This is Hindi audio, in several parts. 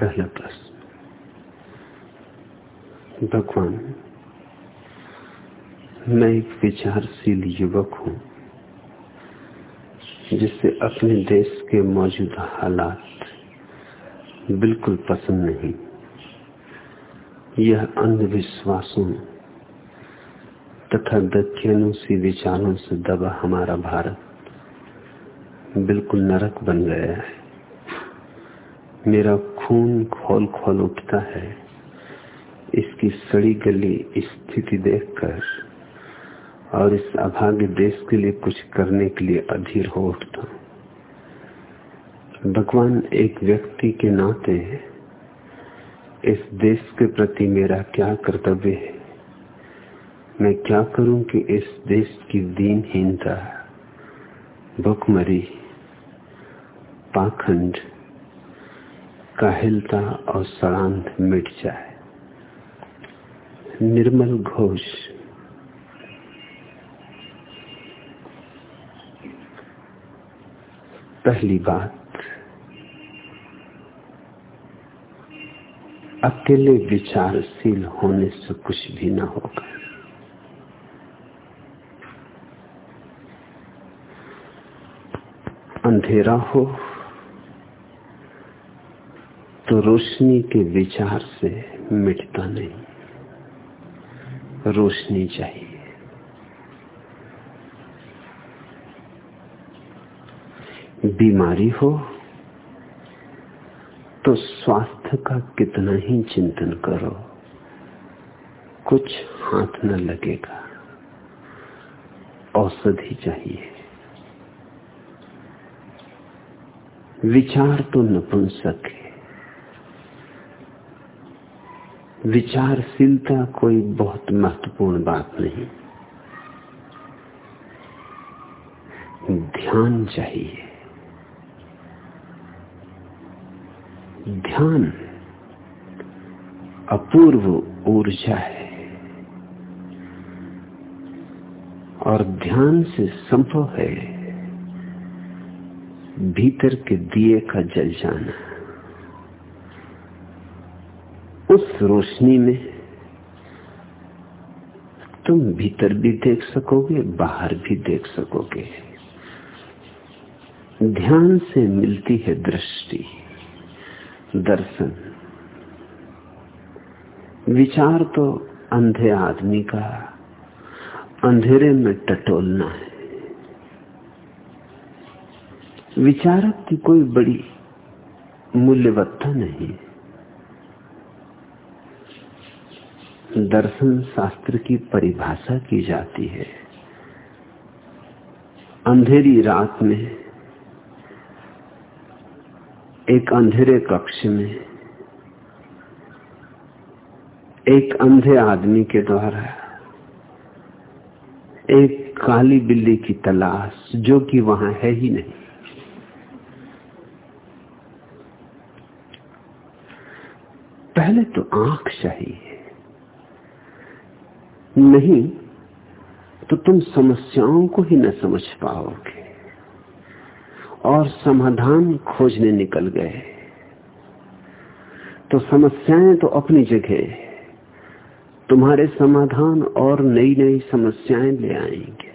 पहला प्रश्न। भगवान, मैं एक विचारशील युवक हूँ, जिसे अपने देश के मौजूदा हालात बिल्कुल पसंद नहीं। यह अंधविश्वासों तथा दख्यानुसी विचारों से दबा हमारा भारत बिल्कुल नरक बन गया है। मेरा खून खोल खोल उठता है। इसकी सड़ी गली स्थिति देखकर और इस अभाग्य देश के लिए कुछ करने के लिए अधीर हो उठता भगवान एक व्यक्ति के नाते इस देश के प्रति मेरा क्या कर्तव्य है? मैं क्या करूँ कि इस देश की दीनहीनता, भुखमरी, पाखंड काहिलता और सड़ांत मिट जाए। निर्मल घोष। पहली बात, अकेले विचारशील होने से कुछ भी ना होगा। अंधेरा हो रोशनी के विचार से मिटता नहीं। रोशनी चाहिए। बीमारी हो तो स्वास्थ्य का कितना ही चिंतन करो, कुछ हाथ न लगेगा। औषधि चाहिए। विचार तो नपुंसक है। विचारशीलता कोई बहुत महत्वपूर्ण बात नहीं। ध्यान चाहिए। ध्यान अपूर्व ऊर्जा है। और ध्यान से संभव है भीतर के दिए का जल जाना। उस रोशनी में तुम भीतर भी देख सकोगे, बाहर भी देख सकोगे। ध्यान से मिलती है दृष्टि, दर्शन। विचार तो अंधे आदमी का, अंधेरे में टटोलना है। विचारक की कोई बड़ी मूल्यवत्ता नहीं। है दर्शन शास्त्र की परिभाषा की जाती है। अंधेरी रात में, एक अंधेरे कक्ष में, एक अंधे आदमी के द्वारा, एक काली बिल्ली की तलाश, जो कि वहाँ है ही नहीं। पहले तो आँख चाहिए। नहीं तो तुम समस्याओं को ही न समझ पाओगे। और समाधान खोजने निकल गए। तो समस्याएँ तो अपनी जगह तुम्हारे समाधान और नई नई समस्याएँ ले आएँगे।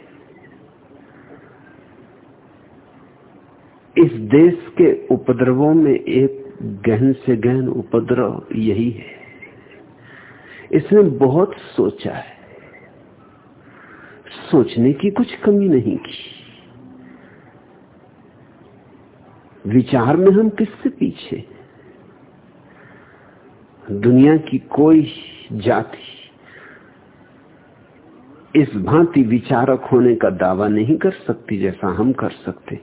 इस देश के उपद्रवों में एक गहन से गहन उपद्रव यही है। इसने बहुत सोचा है। सोचने की कुछ कमी नहीं की। विचार में हम किससे पीछे? दुनिया की कोई जाति इस भांति विचारक होने का दावा नहीं कर सकती जैसा हम कर सकते।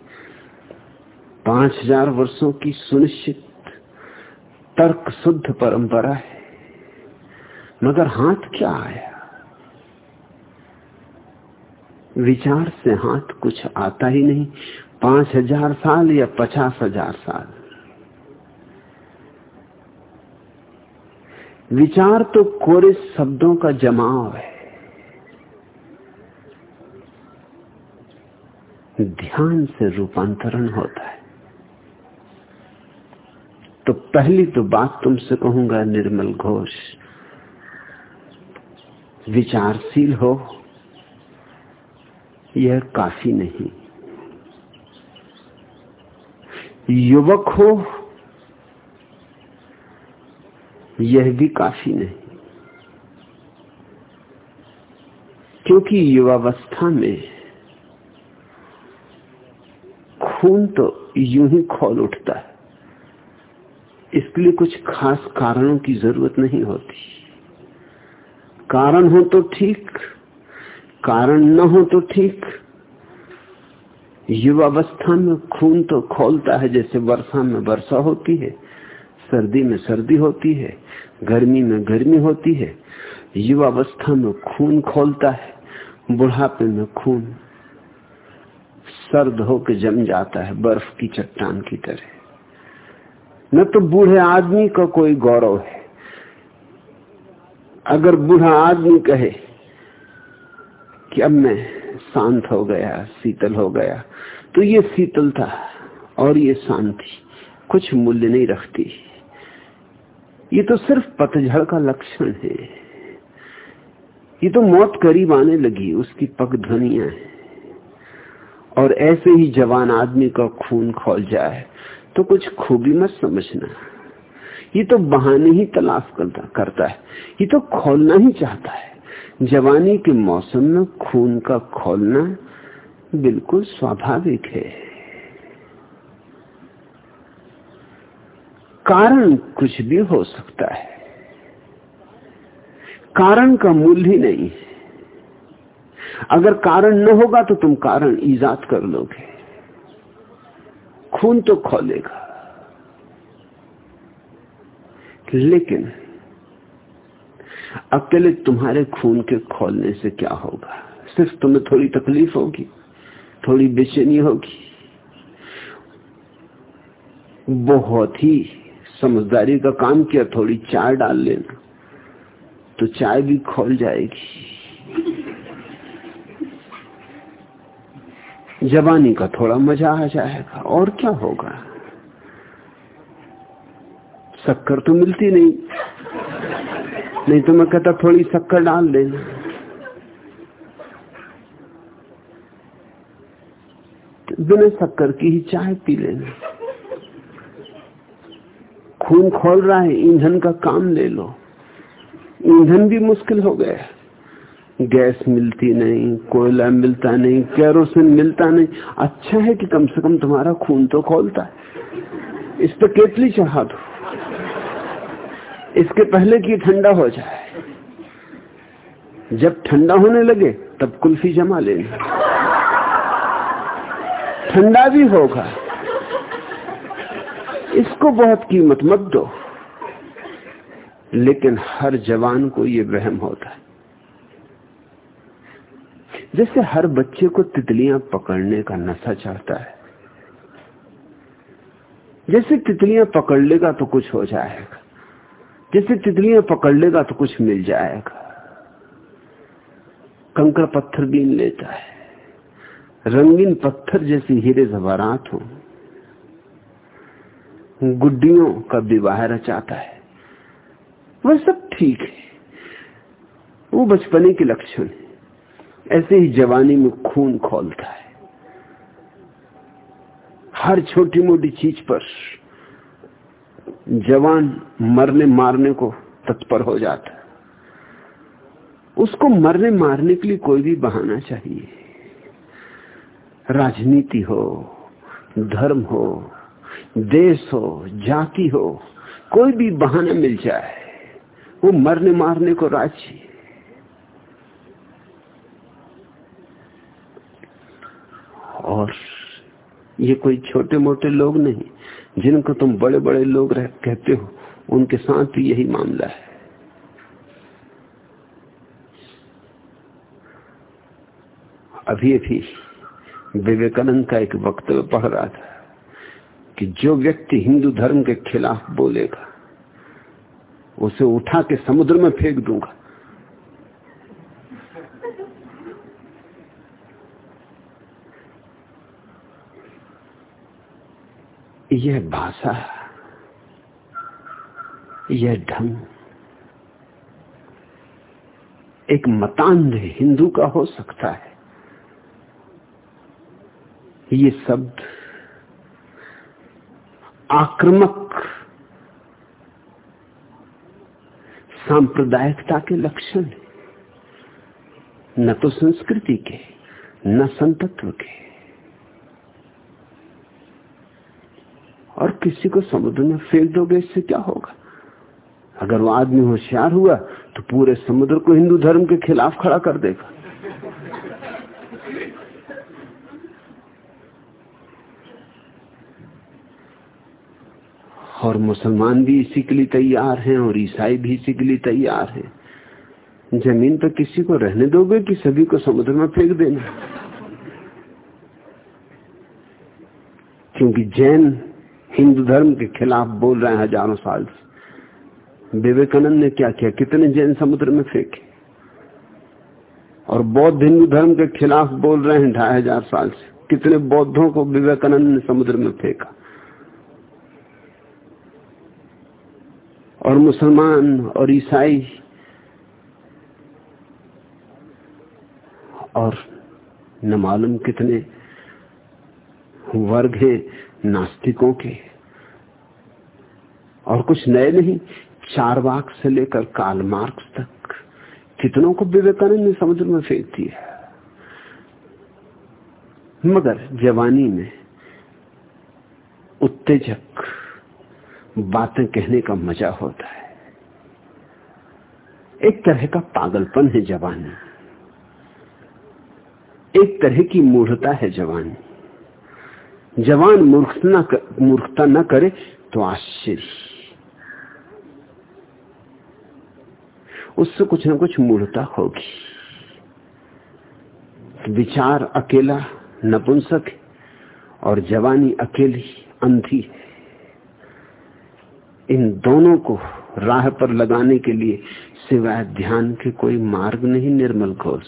पाँच हज़ार वर्षों की सुनिश्चित तर्क शुद्ध परंपरा है। मगर हाथ क्या आया? विचार से हाथ कुछ आता ही नहीं। पाँच हज़ार साल या पचास हज़ार साल। विचार तो कोरे शब्दों का जमाव है। ध्यान से रूपांतरण होता है। तो पहली तो बात तुमसे कहूँगा, निर्मल घोष, विचारशील हो। यह काफ़ी नहीं। युवक हो, यह भी काफ़ी नहीं। क्योंकि युवावस्था में खून तो यूँ ही खोल उठता है। इसलिए कुछ खास कारणों की ज़रूरत नहीं होती। कारण हो तो ठीक कारण न हो तो ठीक। युवावस्था में खून तो खोलता है, जैसे वर्षा में वर्षा होती है, सर्दी में सर्दी होती है, गर्मी में गर्मी होती है। युवावस्था में खून खोलता है, बुढ़ापे में खून। सर्द होकर जम जाता है, बर्फ़ की चट्टान की तरह। न तो बूढ़े आदमी का कोई गौरव है। अगर बूढ़ा आदमी कहे कि अब मैं शांत हो गया, शीतल हो गया। तो ये शीतलता और ये शांति कुछ मूल्य नहीं रखती। ये तो सिर्फ़ पतझड़ का लक्षण है। ये तो मौत करीब आने लगी, उसकी पग ध्वनिया है। और ऐसे ही जवान आदमी का खून खोल जाए तो कुछ खूबी मत समझना। ये तो बहाने ही तलाश करता करता है। ये तो खोलना ही चाहता है। जवानी के मौसम में खून का खोलना बिल्कुल स्वाभाविक है। कारण कुछ भी हो सकता है। कारण का मूल्य ही नहीं है। अगर कारण न होगा तो तुम कारण ईजाद कर लोगे। खून तो खोलेगा। लेकिन अकेले तुम्हारे खून के खोलने से क्या होगा? सिर्फ़ तुम्हें थोड़ी तकलीफ़ होगी, थोड़ी बेचैनी होगी। बहुत ही समझदारी का काम किया, थोड़ी चाय डाल लेना तो चाय भी खोल जाएगी। जवानी का थोड़ा मज़ा आ जाएगा, और क्या होगा? शक्कर तो मिलती नहीं। नहीं तो मैं कहता, थोड़ी शक्कर डाल देना। बिना शक्कर की ही चाय पी लेना। खून खोल रहा है, ईंधन का काम ले लो। ईंधन भी मुश्किल हो गया गैस मिलती नहीं, कोयला मिलता नहीं, कैरोसिन मिलता नहीं। अच्छा है कि कम से कम तुम्हारा खून तो खोलता है। इस पर केतली चढ़ा दो। इसके पहले कि ठंडा हो जाए। जब ठंडा होने लगे, तब कुल्फी जमा लेना। ठंडा भी होगा। इसको बहुत कीमत मत दो। लेकिन हर जवान को यह वहम होता है। जैसे हर बच्चे को तितलियाँ पकड़ने का नशा चाहता है। जैसे तितलियाँ पकड़ लेगा तो कुछ हो जाएगा। जैसे तितलियाँ पकड़ लेगा तो कुछ मिल जाएगा। कंकड़ पत्थर बीन लेता है। रंगीन पत्थर जैसी हीरे जवारात हो। गुड्डियों का विवाह रचाता है। वह सब ठीक है। वो बचपने के लक्षण है। ऐसे ही जवानी में खून खोलता है। हर छोटी मोटी चीज़ पर जवान मरने मारने को तत्पर हो जाता उसको मरने मारने के लिए कोई भी बहाना चाहिए। राजनीति हो, धर्म हो, देश हो, जाति हो, कोई भी बहाना मिल जाए, वो मरने मारने को राज़ी और ये कोई छोटे मोटे लोग नहीं जिनको तुम बड़े बड़े लोग रह, कहते हो उनके साथ भी यही मामला है। अभी अभी विवेकानंद का एक वक्तव्य पढ़ रहा था कि जो व्यक्ति हिंदू धर्म के खिलाफ बोलेगा उसे उठा के समुद्र में फेंक दूँगा। यह भाषा, यह ढंग एक मतान्ध हिंदू का हो सकता है। ये शब्द आक्रमक सांप्रदायिकता के लक्षण न तो संस्कृति के, न संतत्व के। और किसी को समुद्र में फेंक दोगे, इससे क्या होगा? अगर वो आदमी होशियार हुआ तो पूरे समुद्र को हिंदू धर्म के खिलाफ खड़ा कर देगा। और मुसलमान भी इसी के लिए तैयार हैं, और ईसाई भी इसी के लिए तैयार हैं। ज़मीन पर किसी को रहने दोगे कि सभी को समुद्र में फेंक देना? क्योंकि जैन हिंदू धर्म के खिलाफ बोल रहे हैं हज़ारों साल से। विवेकानंद ने क्या किया? कितने जैन समुद्र में फेंके? और बौद्ध हिंदू धर्म के खिलाफ बोल रहे हैं ढाई हज़ार साल से। कितने बौद्धों को विवेकानंद ने समुद्र में फेंका? और मुसलमान और ईसाई और न मालूम कितने वर्ग हैं नास्तिकों के। और कुछ नए नहीं, चार वाक से लेकर काल मार्क्स तक। कितनों को विवेकानंद ने समुद्र में फेंक दिया? मगर जवानी में उत्तेजक बातें कहने का मज़ा होता है। एक तरह का पागलपन है जवानी। एक तरह की मूढ़ता है जवानी। जवान मूर्ख न मूर्खता न करे तो आश्चर्य। उससे कुछ ना कुछ मूढ़ता होगी। विचार अकेला, नपुंसक और जवानी अकेली, अंधी, इन दोनों को राह पर लगाने के लिए सिवाय ध्यान के कोई मार्ग नहीं, निर्मल घोष।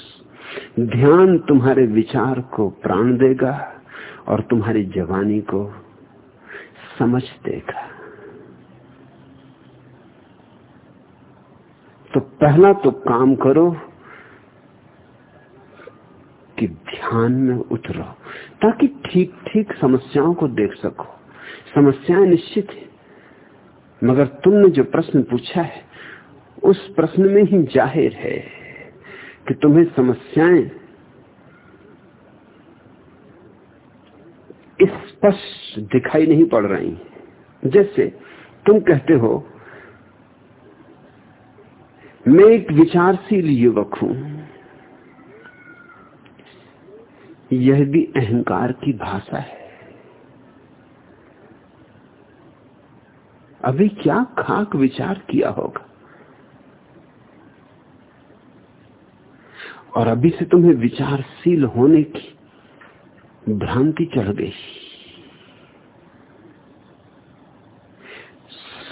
ध्यान तुम्हारे विचार को प्राण देगा और तुम्हारी जवानी को समझ देगा। तो पहला तो काम करो कि ध्यान में उतरो, ताकि ठीक ठीक समस्याओं को देख सको। समस्याएँ निश्चित है, मगर तुमने जो प्रश्न पूछा है, उस प्रश्न में ही ज़ाहिर है कि तुम्हें समस्याएँ स्पष्ट दिखाई नहीं पड़ रही। जैसे तुम कहते हो, मैं एक विचारशील युवक हूँ। यह भी अहंकार की भाषा है। अभी क्या खाक विचार किया होगा? और अभी से तुम्हें विचारशील होने की भ्रांति चढ़ गई।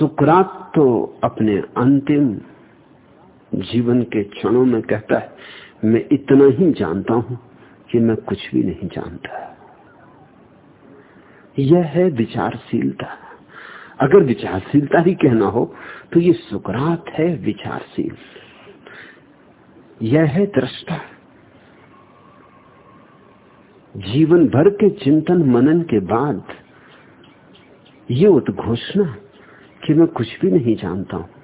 सुकरात तो अपने अंतिम जीवन के क्षणों में कहता है, मैं इतना ही जानता हूँ कि मैं कुछ भी नहीं जानता। यह है विचारशीलता। अगर विचारशीलता ही कहना हो तो ये सुकरात है विचारशील। यह है दृष्टा। जीवन भर के चिंतन मनन के बाद ये उद्घोषणा कि मैं कुछ भी नहीं जानता। हूँ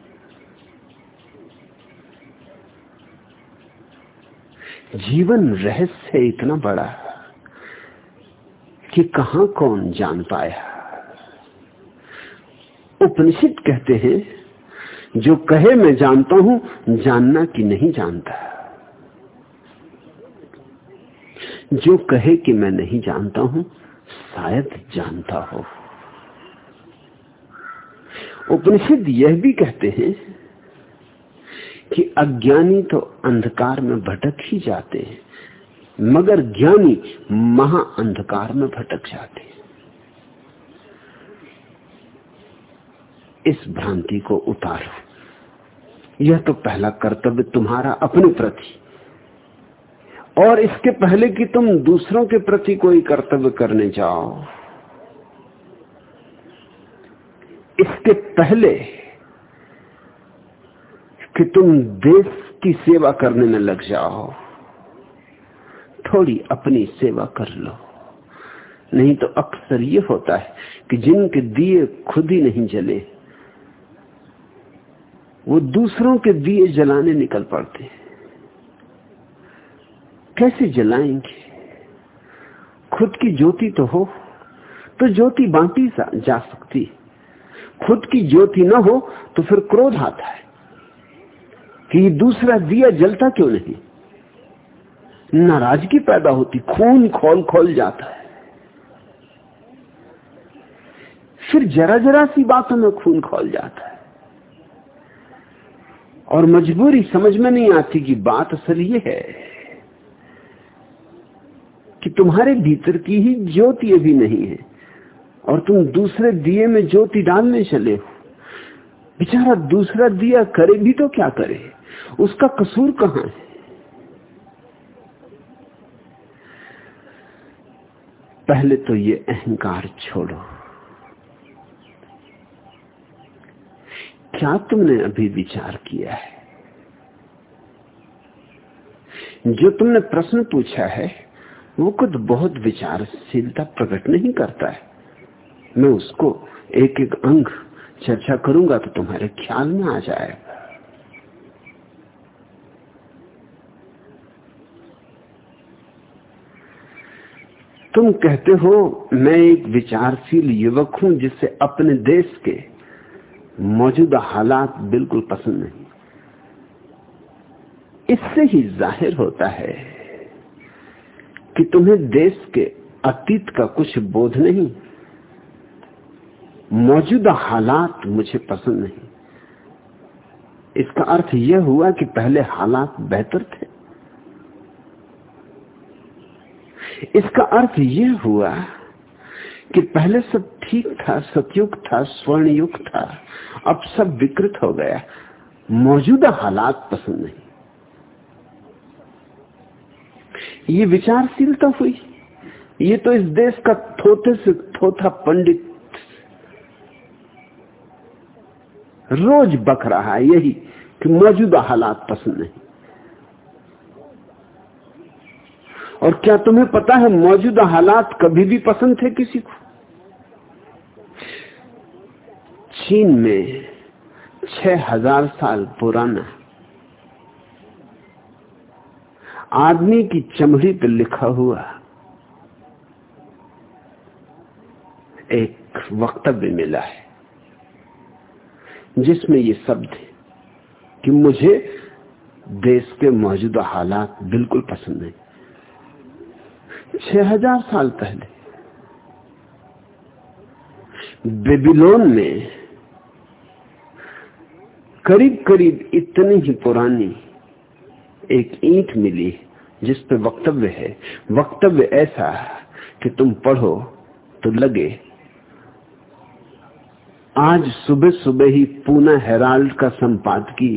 जीवन रहस्य इतना बड़ा कि कहा कौन जान पाया? उपनिषद कहते हैं, जो कहे मैं जानता हूँ, जानना कि नहीं जानता। जो कहे कि मैं नहीं जानता हूँ, शायद जानता हो। उपनिषद यह भी कहते हैं कि अज्ञानी तो अंधकार में भटक ही जाते हैं, मगर ज्ञानी महा अंधकार में भटक जाते हैं। इस भ्रांति को उतारो। यह तो पहला कर्तव्य तुम्हारा अपने प्रति। और इसके पहले कि तुम दूसरों के प्रति कोई कर्तव्य करने जाओ कि तुम देश की सेवा करने में लग जाओ, थोड़ी अपनी सेवा कर लो। नहीं तो अक्सर ये होता है कि जिनके दिए खुद ही नहीं जले, वो दूसरों के दिए जलाने निकल पड़ते हैं। कैसे जलाएँगे? खुद की ज्योति तो हो तो ज्योति बांटी जा सकती खुद की ज्योति न हो तो फिर क्रोध आता है कि दूसरा दिया जलता क्यों नहीं? नाराज़गी पैदा होती, खून खोल खोल जाता है। फिर जरा जरा सी बातों में खून खोल जाता है। और मजबूरी समझ में नहीं आती कि बात असल ये है कि तुम्हारे भीतर की ही ज्योति अभी नहीं है। और तुम दूसरे दिए में ज्योति डालने चले हो। बेचारा दूसरा दिया करे भी तो क्या करे? उसका कसूर कहाँ है? पहले तो ये अहंकार छोड़ो। क्या तुमने अभी विचार किया है? जो तुमने प्रश्न पूछा है, वो खुद बहुत विचारशीलता प्रकट नहीं करता है। मैं उसको एक एक अंग चर्चा करूँगा तो तुम्हारे ख्याल में आ जाएगा। तुम कहते हो, मैं एक विचारशील युवक हूँ जिससे अपने देश के मौजूदा हालात बिल्कुल पसंद नहीं। इससे ही ज़ाहिर होता है कि तुम्हें देश के अतीत का कुछ बोध नहीं। मौजूदा हालात मुझे पसंद नहीं। इसका अर्थ यह हुआ कि पहले हालात बेहतर थे। इसका अर्थ यह हुआ कि पहले सब ठीक था, सतयुग था स्वर्ण युग था, अब सब विकृत हो गया। मौजूदा हालात पसंद नहीं। ये विचारशीलता हुई। ये तो इस देश का थोथे से थोथा पंडित रोज बक रहा है यही कि मौजूदा हालात पसंद नहीं। और क्या तुम्हें पता है मौजूदा हालात कभी भी पसंद थे किसी को? चीन में छह हज़ार साल पुराना आदमी की चमड़ी पर लिखा हुआ एक वक्तव्य मिला है। जिसमें ये शब्द है कि मुझे देश के मौजूदा हालात बिल्कुल पसंद नहीं। छह हज़ार साल पहले, बेबीलोन में करीब करीब इतनी ही पुरानी एक ईंट मिली, जिस पे वक्तव्य है। वक्तव्य ऐसा कि तुम पढ़ो तो लगे आज सुबह सुबह ही पूना हेराल्ड का संपादकी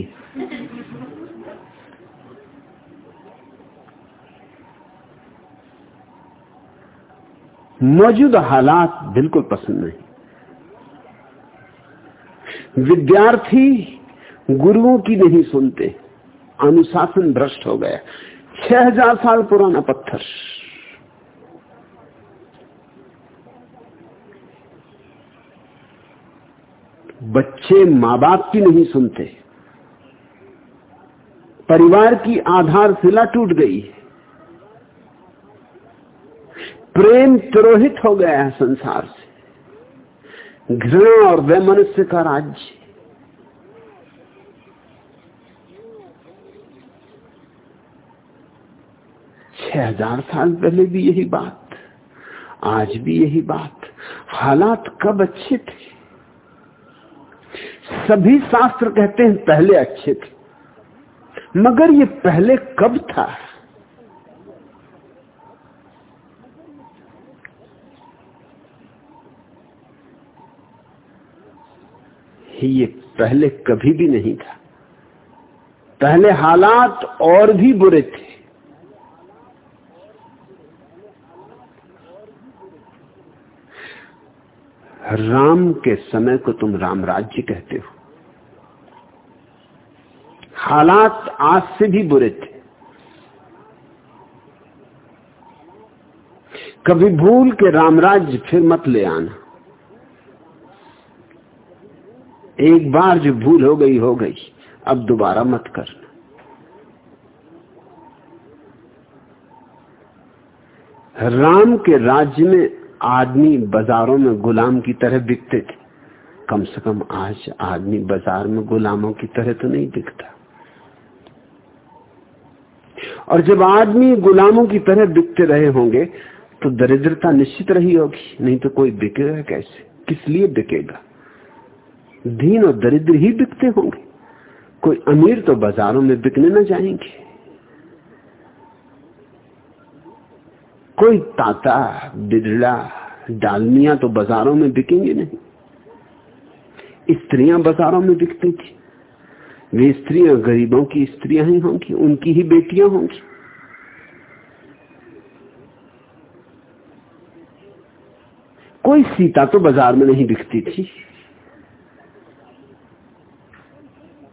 मौजूदा हालात बिल्कुल पसंद नहीं। विद्यार्थी गुरुओं की नहीं सुनते। अनुशासन भ्रष्ट हो गया। छह हज़ार साल पुराना पत्थर। बच्चे माँ बाप की नहीं सुनते। परिवार की आधारशिला टूट गई। प्रेम तिरोहित हो गया है संसार से। घृणा और वैमनस्य का राज्य। छह हज़ार साल पहले भी यही बात, आज भी यही बात। हालात कब अच्छे थे? सभी शास्त्र कहते हैं पहले अच्छे थे। मगर ये पहले कब था? ये पहले कभी भी नहीं था। पहले हालात और भी बुरे थे। राम के समय को तुम राम राज्य कहते हो। हालात आज से भी बुरे थे। कभी भूल के रामराज्य फिर मत ले आना। एक बार जो भूल हो गई हो गई। अब दोबारा मत करना। राम के राज्य में आदमी बाजारों में गुलाम की तरह बिकते थे। कम से कम आज आदमी बाज़ार में गुलामों की तरह तो नहीं बिकता। और जब आदमी गुलामों की तरह बिकते रहे होंगे तो दरिद्रता निश्चित रही होगी, नहीं तो कोई बिकेगा कैसे? किस लिए बिकेगा? दीन और दरिद्र ही बिकते होंगे। कोई अमीर तो बाजारों में बिकने ना जाएँगे। कोई ताता बिदड़ा डालमिया तो बाजारों में बिकेंगे नहीं। स्त्रियाँ बाजारों में बिकती थी। वे स्त्रियाँ गरीबों की स्त्रियाँ ही होंगी, उनकी ही बेटियाँ होंगी। कोई सीता तो बाज़ार में नहीं बिकती थी।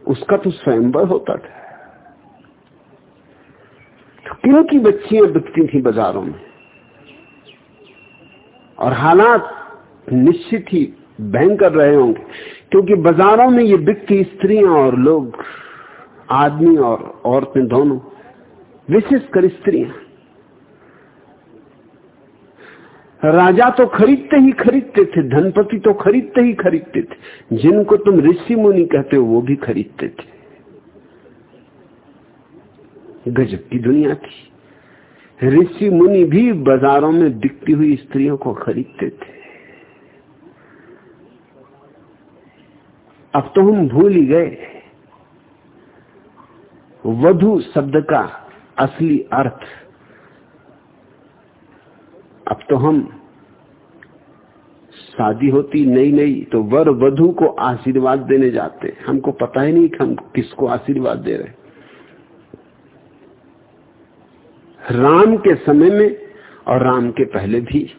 उसका तो स्वयंवर होता था। तो किन बच्चियाँ बिकती थी बाजारों में? और हालात निश्चित ही भयंकर रहे होंगे, क्योंकि बाजारों में ये बिकती स्त्रियाँ और लोग, आदमी और औरतें दोनों, विशेषकर स्त्रियाँ। राजा तो खरीदते ही खरीदते थे, धनपति तो खरीदते ही खरीदते थे, जिनको तुम ऋषि मुनि कहते हो, वो भी खरीदते थे। गजब की दुनिया थी। ऋषि मुनि भी बाजारों में बिकती हुई स्त्रियों को खरीदते थे। अब तो हम भूल ही गए। वधु शब्द का असली अर्थ। अब तो हम शादी होती नई नई तो वर वधु को आशीर्वाद देने जाते हमको पता ही नहीं कि हम किसको आशीर्वाद दे रहे राम के समय में और राम के पहले भी।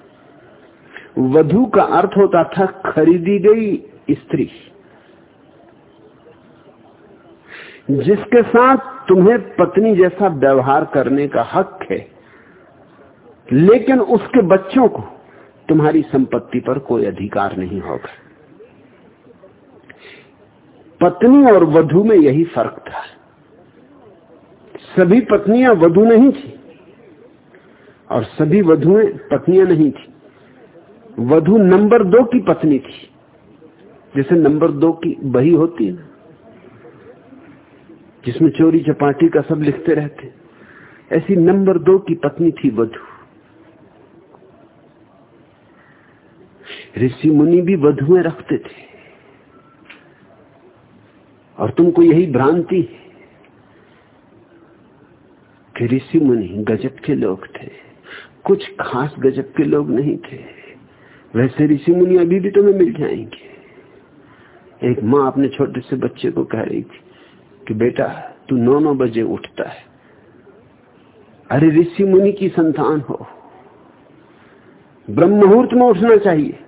वधु का अर्थ होता था खरीदी गई स्त्री। जिसके साथ तुम्हें पत्नी जैसा व्यवहार करने का हक है, लेकिन उसके बच्चों को तुम्हारी संपत्ति पर कोई अधिकार नहीं होगा। पत्नी और वधु में यही फ़र्क था। सभी पत्नियाँ वधु नहीं थी। और सभी वधुएँ पत्नियाँ नहीं थी। वधु नंबर दो की पत्नी थी। जैसे नंबर दो की बही होती है जिसमें चोरी चपाटी का सब लिखते रहते ऐसी नंबर दो की पत्नी थी वधु। ऋषि मुनि भी वधुएँ रखते थे। और तुमको यही भ्रांति कि ऋषि मुनि गजब के लोग थे। कुछ खास गजब के लोग नहीं थे। वैसे ऋषि मुनि अभी भी तुम्हें मिल जाएँगे। एक माँ अपने छोटे से बच्चे को कह रही थी कि बेटा, तू नौ नौ बजे उठता है। अरे ऋषि मुनि की संतान हो। ब्रह्म मुहूर्त में उठना चाहिए।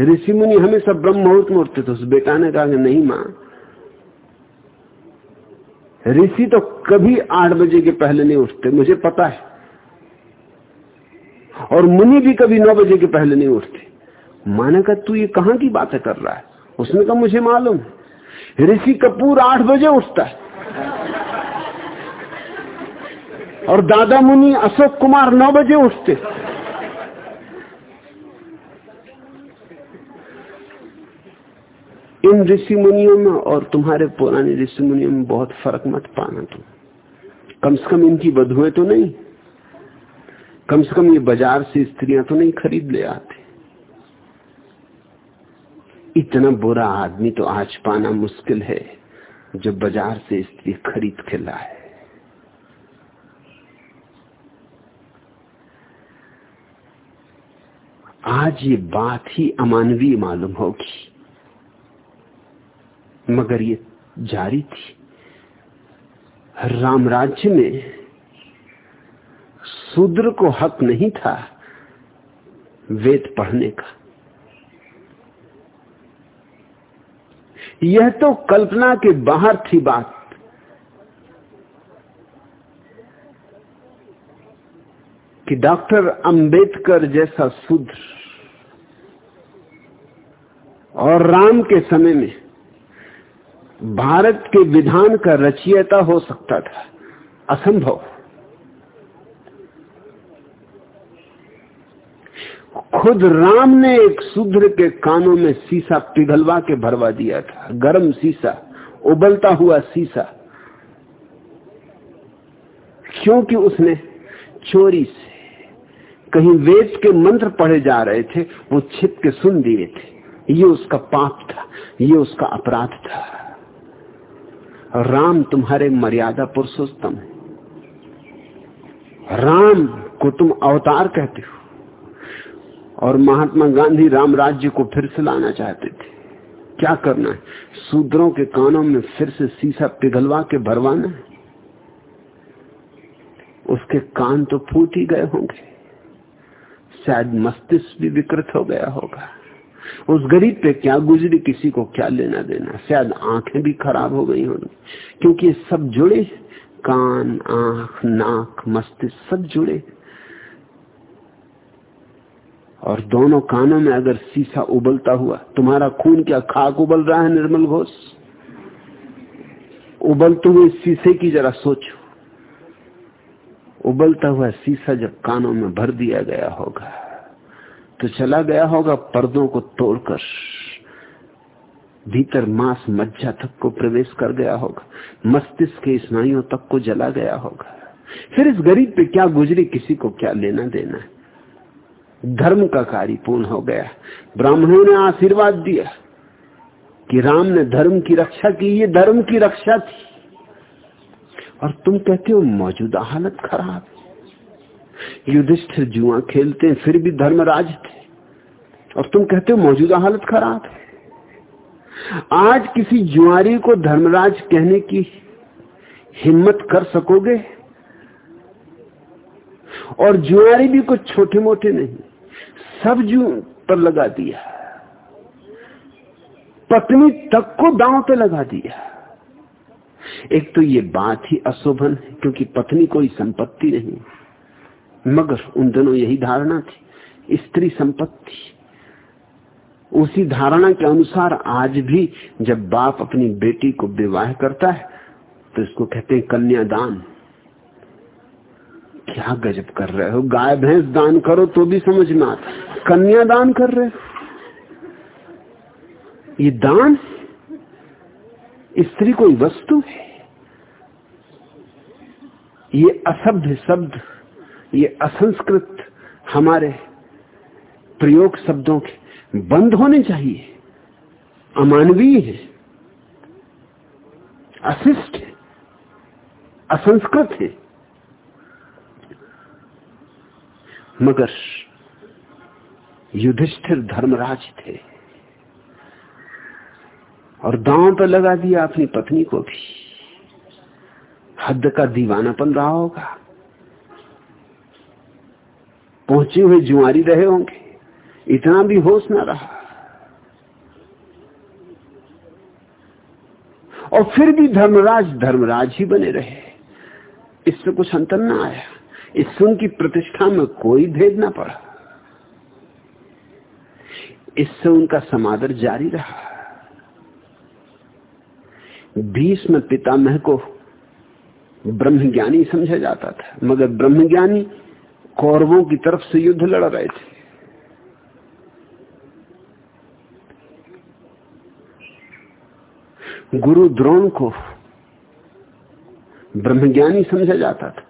ऋषि मुनि हमेशा ब्रह्म मुहूर्त में उठते थे। उस बेटा ने कहा कि नहीं माँ, ऋषि तो कभी आठ बजे के पहले नहीं उठते, मुझे पता है। और मुनि भी कभी नौ बजे के पहले नहीं उठते। माने का तू ये कहाँ की बातें कर रहा है? उसने कहा, मुझे मालूम ऋषि कपूर आठ बजे उठता है। और दादा मुनि अशोक कुमार नौ बजे उठते। इन ऋषि मुनियों में और तुम्हारे पुराने ऋषि मुनियों में बहुत फ़र्क मत पाना तुम। कम से कम इनकी वधुएँ तो नहीं। कम से कम ये बाज़ार से स्त्रियाँ तो नहीं खरीद ले आते। इतना बुरा आदमी तो आज पाना मुश्किल है जो बाज़ार से स्त्री खरीद के लाए। आज ये बात ही अमानवीय मालूम होगी। मगर ये जारी थी। राम राज्य में शूद्र को हक नहीं था वेद पढ़ने का। यह तो कल्पना के बाहर थी बात। कि डॉक्टर अंबेडकर जैसा शूद्र और राम के समय में भारत के विधान का रचियता हो सकता था, असंभव। खुद राम ने एक शूद्र के कानों में सीसा पिघलवा के भरवा दिया था। गर्म सीसा, उबलता हुआ सीसा। क्योंकि उसने चोरी से कहीं वेद के मंत्र पढ़े जा रहे थे, वो छिप के सुन दिए थे। ये उसका पाप था, ये उसका अपराध था। राम तुम्हारे मर्यादा पुरुषोत्तम है। राम को तुम अवतार कहते हो। और महात्मा गांधी राम राज्य को फिर से लाना चाहते थे। क्या करना है? सूद्रों के कानों में फिर से सीसा पिघलवा के भरवाना है? उसके कान तो फूट ही गए होंगे। शायद मस्तिष्क भी विकृत हो गया होगा। उस गरीब पे क्या गुजरी, किसी को क्या लेना देना? शायद आँखें भी खराब हो गई होंगी। क्योंकि सब जुड़े कान, आँख, नाक, मस्तिष्क सब जुड़े और दोनों कानों में अगर शीशा उबलता हुआ, तुम्हारा खून क्या खाक उबल रहा है निर्मल घोष? उबलते हुए शीशे की जरा सोचो। उबलता हुआ शीशा जब कानों में भर दिया गया होगा तो चला गया होगा पर्दों को तोड़कर। भीतर मांस मज्जा तक को प्रवेश कर गया होगा। मस्तिष्क के स्नायुओं तक को जला गया होगा। फिर इस गरीब पे क्या गुजरी, किसी को क्या लेना देना है? धर्म का कार्य पूर्ण हो गया। ब्राह्मणों ने आशीर्वाद दिया कि राम ने धर्म की रक्षा की, ये धर्म की रक्षा थी। और तुम कहते हो, मौजूदा हालत खराब युधिष्ठिर जुआ खेलते हैं, फिर भी धर्मराज थे। और तुम कहते हो, मौजूदा हालत खराब है। आज किसी जुआरी को धर्मराज कहने की हिम्मत कर सकोगे? और जुआरी भी कुछ छोटे मोटे नहीं। सब जू पर लगा दिया। पत्नी तक को दांव पे लगा दिया। एक तो ये बात ही अशोभन है, क्योंकि पत्नी कोई संपत्ति नहीं। मगर उन दोनों यही धारणा थी, स्त्री संपत्ति। उसी धारणा के अनुसार आज भी जब बाप अपनी बेटी को विवाह करता है तो इसको कहते हैं कन्यादान। क्या गजब कर रहे हो? गाय, भैंस दान करो तो भी समझ में आता कन्या दान कर रहे हो? ये दान? स्त्री कोई वस्तु है? ये असभ्य शब्द, ये असंस्कृत हमारे प्रयोग शब्दों के बंद होने चाहिए। अमानवीय है। अशिष्ट है। असंस्कृत है। मगर युधिष्ठिर धर्मराज थे और दांव पर लगा दिया अपनी पत्नी को भी। हद का दीवानापन रहा होगा। पहुँचे हुए जुआरी रहे होंगे। इतना भी होश ना रहा। और फिर भी धर्मराज धर्मराज ही बने रहे। इससे कुछ अंतर ना आया। इससे उनकी प्रतिष्ठा में कोई भेद ना पड़ा। इससे उनका समादर जारी रहा। बीस भीष्म पितामह को ब्रह्मज्ञानी समझा जाता था, मगर ब्रह्मज्ञानी कौरवों की तरफ़ से युद्ध लड़ रहे थे। गुरु द्रोण को ब्रह्मज्ञानी समझा जाता था।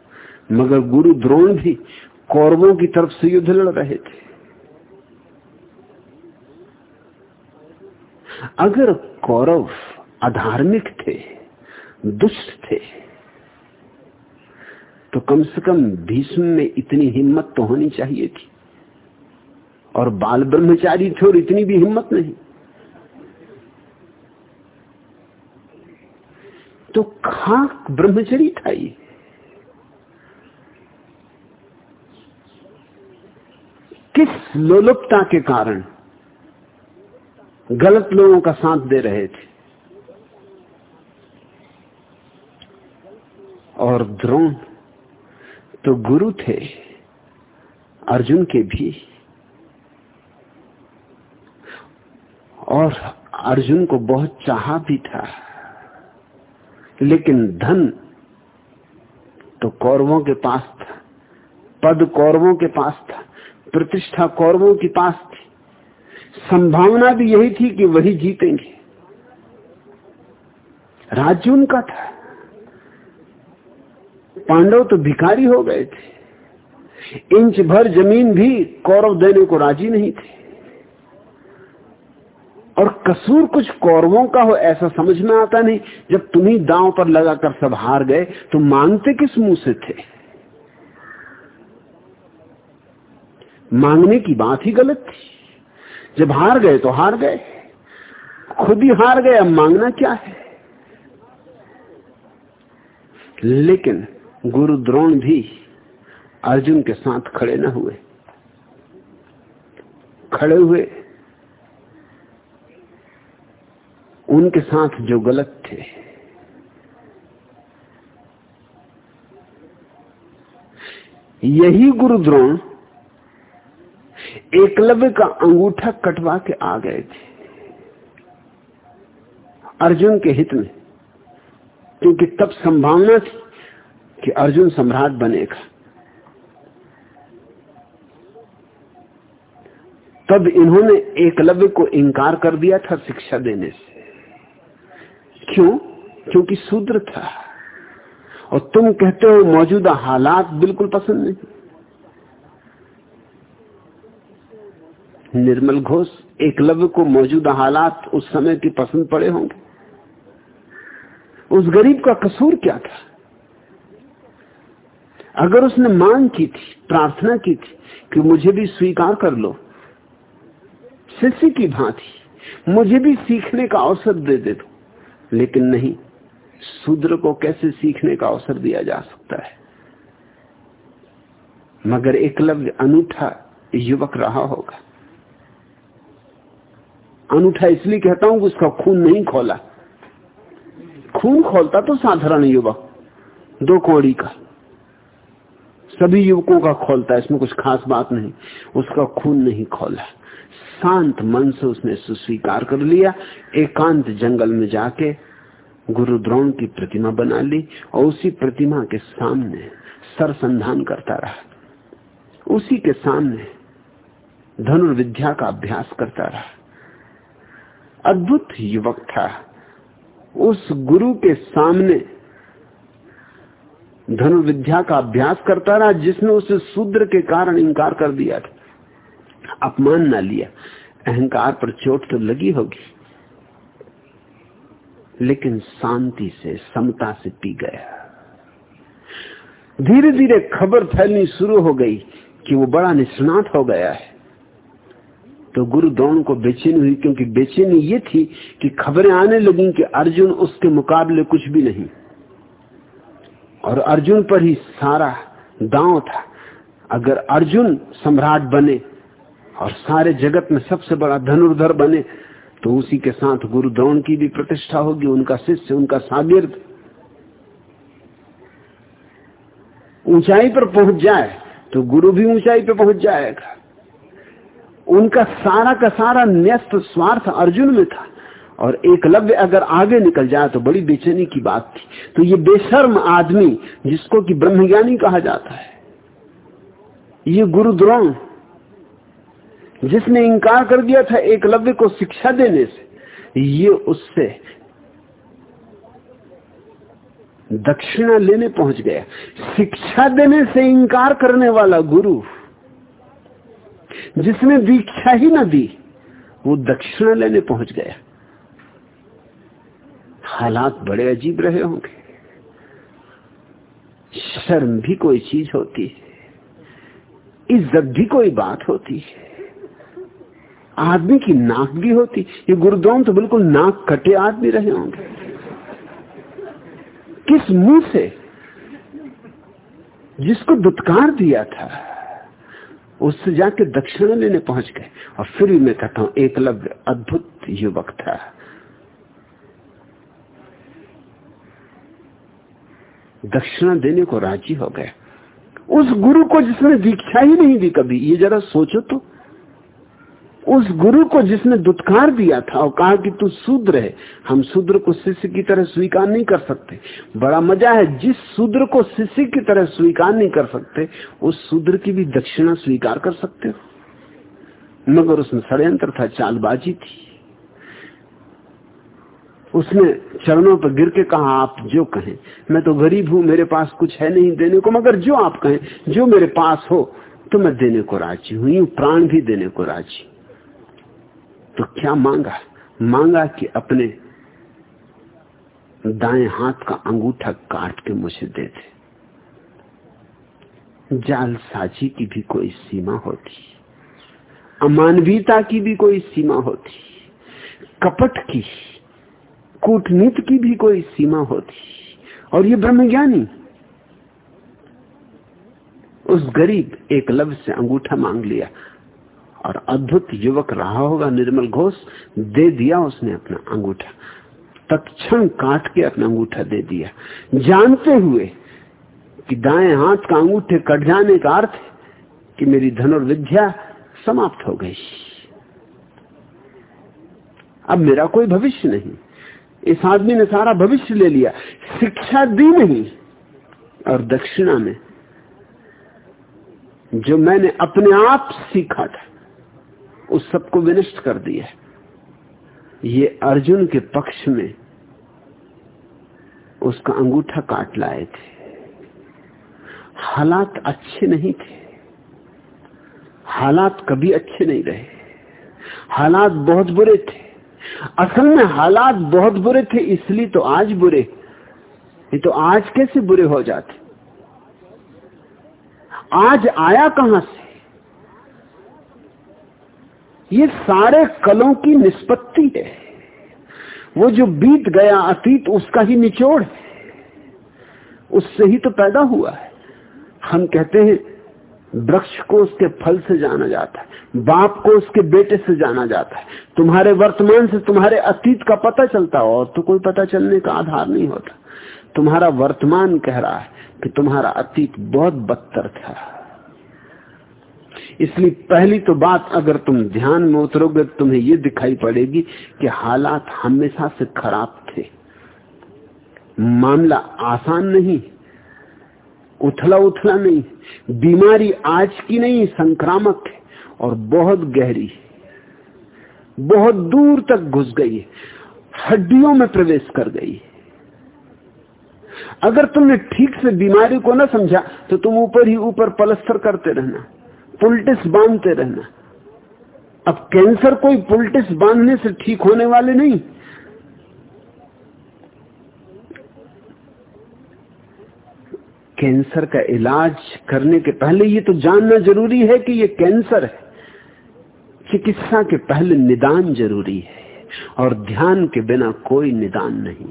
मगर गुरु द्रोण भी कौरवों की तरफ़ से युद्ध लड़ रहे थे। अगर कौरव अधार्मिक थे, दुष्ट थे तो कम से कम भीष्म में इतनी हिम्मत तो होनी चाहिए थी। और बाल ब्रह्मचारी थे और इतनी भी हिम्मत नहीं। तो खाक ब्रह्मचरी था ये किस लोलुपता के कारण गलत लोगों का साथ दे रहे थे। और द्रोण तो गुरु थे, अर्जुन के भी। और अर्जुन को बहुत चाहा भी था, लेकिन धन तो कौरवों के पास था, पद कौरवों के पास था। प्रतिष्ठा कौरवों के पास थी। संभावना भी यही थी कि वही जीतेंगे। राज्य उनका था। पांडव तो भिखारी हो गए थे। इंच भर ज़मीन भी कौरव देने को राज़ी नहीं थे। और कसूर कुछ कौरवों का हो ऐसा समझ में आता नहीं। जब तुम्ही दांव पर लगाकर सब हार गए तो मांगते किस मुँह से थे? मांगने की बात ही गलत थी। जब हार गए तो हार गए। खुद ही हार गए, अब मांगना क्या है? लेकिन गुरु द्रोण भी अर्जुन के साथ खड़े न हुए। खड़े हुए। उनके साथ जो गलत थे। यही गुरु द्रोण एकलव्य का अंगूठा कटवा के आ गए थे। अर्जुन के हित में, क्योंकि तब संभावना थी कि अर्जुन सम्राट बनेगा। तब इन्होंने एकलव्य को इंकार कर दिया था शिक्षा देने से। क्यों? क्योंकि शूद्र था। और तुम कहते हो मौजूदा हालात बिल्कुल पसंद नहीं। निर्मल घोष एकलव्य को मौजूदा हालात उस समय की पसंद पड़े होंगे। उस गरीब का कसूर क्या था? अगर उसने मांग की थी, प्रार्थना की थी कि मुझे भी स्वीकार कर लो शिष्य की भांति, मुझे भी सीखने का अवसर दे दे दो, लेकिन नहीं, शूद्र को कैसे सीखने का अवसर दिया जा सकता है? मगर एकलव्य अनूठा युवक रहा होगा। अनूठा इसलिए कहता हूँ कि उसका खून नहीं खोला। खून खोलता तो साधारण युवक, दो कौड़ी का। सभी युवकों का खोलता है, इसमें कुछ खास बात नहीं। उसका खून नहीं खोला। शांत मन से उसने सुस्वीकार कर लिया। एकांत जंगल में जाके गुरु द्रोण की प्रतिमा बना ली और उसी प्रतिमा के सामने सरसंधान करता रहा। उसी के सामने धनुर्विद्या का अभ्यास करता रहा। अद्भुत युवक था। उस गुरु के सामने धनुर्विद्या का अभ्यास करता रहा, जिसने उसे शूद्र के कारण इंकार कर दिया था। अपमान ना लिया। अहंकार पर चोट तो लगी होगी, लेकिन शांति से, समता से पी गया। धीरे धीरे खबर फैलनी शुरू हो गई कि वो बड़ा निष्णात हो गया है। तो गुरु द्रोण को बेचैनी हुई, क्योंकि बेचैनी ये थी कि खबरें आने लगी कि अर्जुन उसके मुकाबले कुछ भी नहीं। और अर्जुन पर ही सारा दांव था। अगर अर्जुन सम्राट बने और सारे जगत में सबसे बड़ा धनुर्धर बने तो उसी के साथ गुरु द्रोण की भी प्रतिष्ठा होगी, उनका शिष्य, उनका सागिर्द ऊंचाई पर पहुँच जाए तो गुरु भी ऊंचाई पर पहुँच जाएगा। उनका सारा का सारा न्यस्त स्वार्थ अर्जुन में था। और एकलव्य अगर आगे निकल जाए तो बड़ी बेचैनी की बात थी। तो ये बेशर्म आदमी, जिसको कि ब्रह्मज्ञानी कहा जाता है, ये गुरुद्रोण जिसने इंकार कर दिया था एकलव्य को शिक्षा देने से, ये उससे दक्षिणा लेने पहुँच गया। शिक्षा देने से इंकार करने वाला गुरु जिसने दीक्षा ही ना दी, वो दक्षिणा लेने पहुँच गया। हालात बड़े अजीब रहे होंगे। शर्म भी कोई चीज़ होती है, इज़्ज़त भी कोई बात होती है। आदमी की नाक भी होती, ये गुरुद्वाम तो बिल्कुल नाक कटे आदमी रहे होंगे। किस मुँह से जिसको दुत्कार दिया था उससे जाके दक्षिणा लेने पहुँच गए। और फिर भी मैं कहता हूँ एकलव्य अद्भुत युवक था। दक्षिणा देने को राज़ी हो गया उस गुरु को जिसने दीक्षा ही नहीं दी कभी, ये जरा सोचो तो। उस गुरु को जिसने दुत्कार दिया था और कहा कि तू शूद्र है, हम शूद्र को शिष्य की तरह स्वीकार नहीं कर सकते। बड़ा मज़ा है, जिस शूद्र को शिष्य की तरह स्वीकार नहीं कर सकते, उस शूद्र की भी दक्षिणा स्वीकार कर सकते हो। मगर उसमें षड्यंत्र था, चालबाजी थी। उसने चरणों पर गिर के कहा, आप जो कहें, मैं तो गरीब हूँ, मेरे पास कुछ है नहीं देने को, मगर जो आप कहें, जो मेरे पास हो तो मैं देने को राज़ी हूँ, यूँ प्राण भी देने को राज़ी तो क्या मांगा? मांगा कि अपने दाएँ हाथ का अंगूठा काट के मुझे दे दे। जालसाजी की भी कोई सीमा होती, अमानवीयता की भी कोई सीमा होती, कपट की, कूटनीति की भी कोई सीमा होती। और ये ब्रह्मज्ञानी, उस गरीब एक लफ्ज से अंगूठा मांग लिया। और अद्भुत युवक रहा होगा, निर्मल घोष, दे दिया उसने अपना अंगूठा। तत्क्षण काट के अपना अंगूठा दे दिया। जानते हुए कि दाएँ हाथ का अंगूठे कट जाने का अर्थ कि मेरी धनुर्विद्या समाप्त हो गई। अब मेरा कोई भविष्य नहीं। इस आदमी ने सारा भविष्य ले लिया। शिक्षा दी नहीं। और दक्षिणा में जो मैंने अपने आप सीखा था उस सबको विनष्ट कर दिया ये अर्जुन के पक्ष में उसका अंगूठा काट लाए थे। हालात अच्छे नहीं थे। हालात कभी अच्छे नहीं रहे। हालात बहुत बुरे थे। असल में हालात बहुत बुरे थे, इसलिए तो आज बुरे। ये तो आज कैसे बुरे हो जाते? आज आया कहाँ से? ये सारे कलों की निष्पत्ति है। वो जो बीत गया अतीत, उसका ही निचोड़ है। उससे ही तो पैदा हुआ है। हम कहते हैं, वृक्ष को उसके फल से जाना जाता है, बाप को उसके बेटे से जाना जाता है। तुम्हारे वर्तमान से तुम्हारे अतीत का पता चलता है, और तो कोई पता चलने का आधार नहीं होता। तुम्हारा वर्तमान कह रहा है कि तुम्हारा अतीत बहुत बदतर था। इसलिए पहली तो बात, अगर तुम ध्यान में उतरोगे तो तुम्हें यह दिखाई पड़ेगी कि हालात हमेशा से खराब थे। मामला आसान नहीं, उथला उथला नहीं, बीमारी आज की नहीं, संक्रामक है और बहुत गहरी बहुत दूर तक घुस गई है, हड्डियों में प्रवेश कर गई अगर तुमने ठीक से बीमारी को ना समझा तो तुम ऊपर ही ऊपर पलस्तर करते रहना। पुलटिस बांधते रहना। अब कैंसर कोई पुलटिस बांधने से ठीक होने वाले नहीं। कैंसर का इलाज करने के पहले ये तो जानना ज़रूरी है कि ये कैंसर है। चिकित्सा के पहले निदान ज़रूरी है और ध्यान के बिना कोई निदान नहीं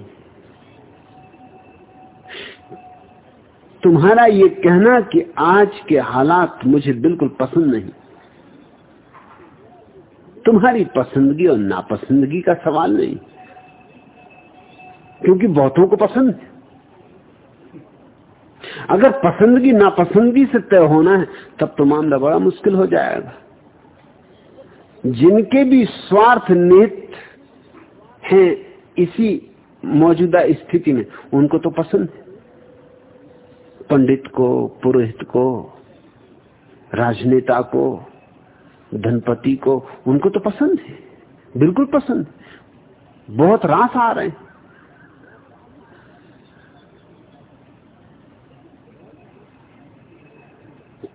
तुम्हारा ये कहना कि आज के हालात मुझे बिल्कुल पसंद नहीं। तुम्हारी पसंदगी और नापसंदगी का सवाल नहीं। क्योंकि बहुतों को पसंद है। अगर पसंदगी, नापसंदगी से तय होना है, तब तो मामला बड़ा मुश्किल हो जाएगा। जिनके भी स्वार्थ निहित हैं इसी मौजूदा स्थिति में, उनको तो पसंद है। पंडित को, पुरोहित को, राजनेता को, धनपति को, उनको तो पसंद है, बिल्कुल पसंद बहुत रास आ रहे हैं।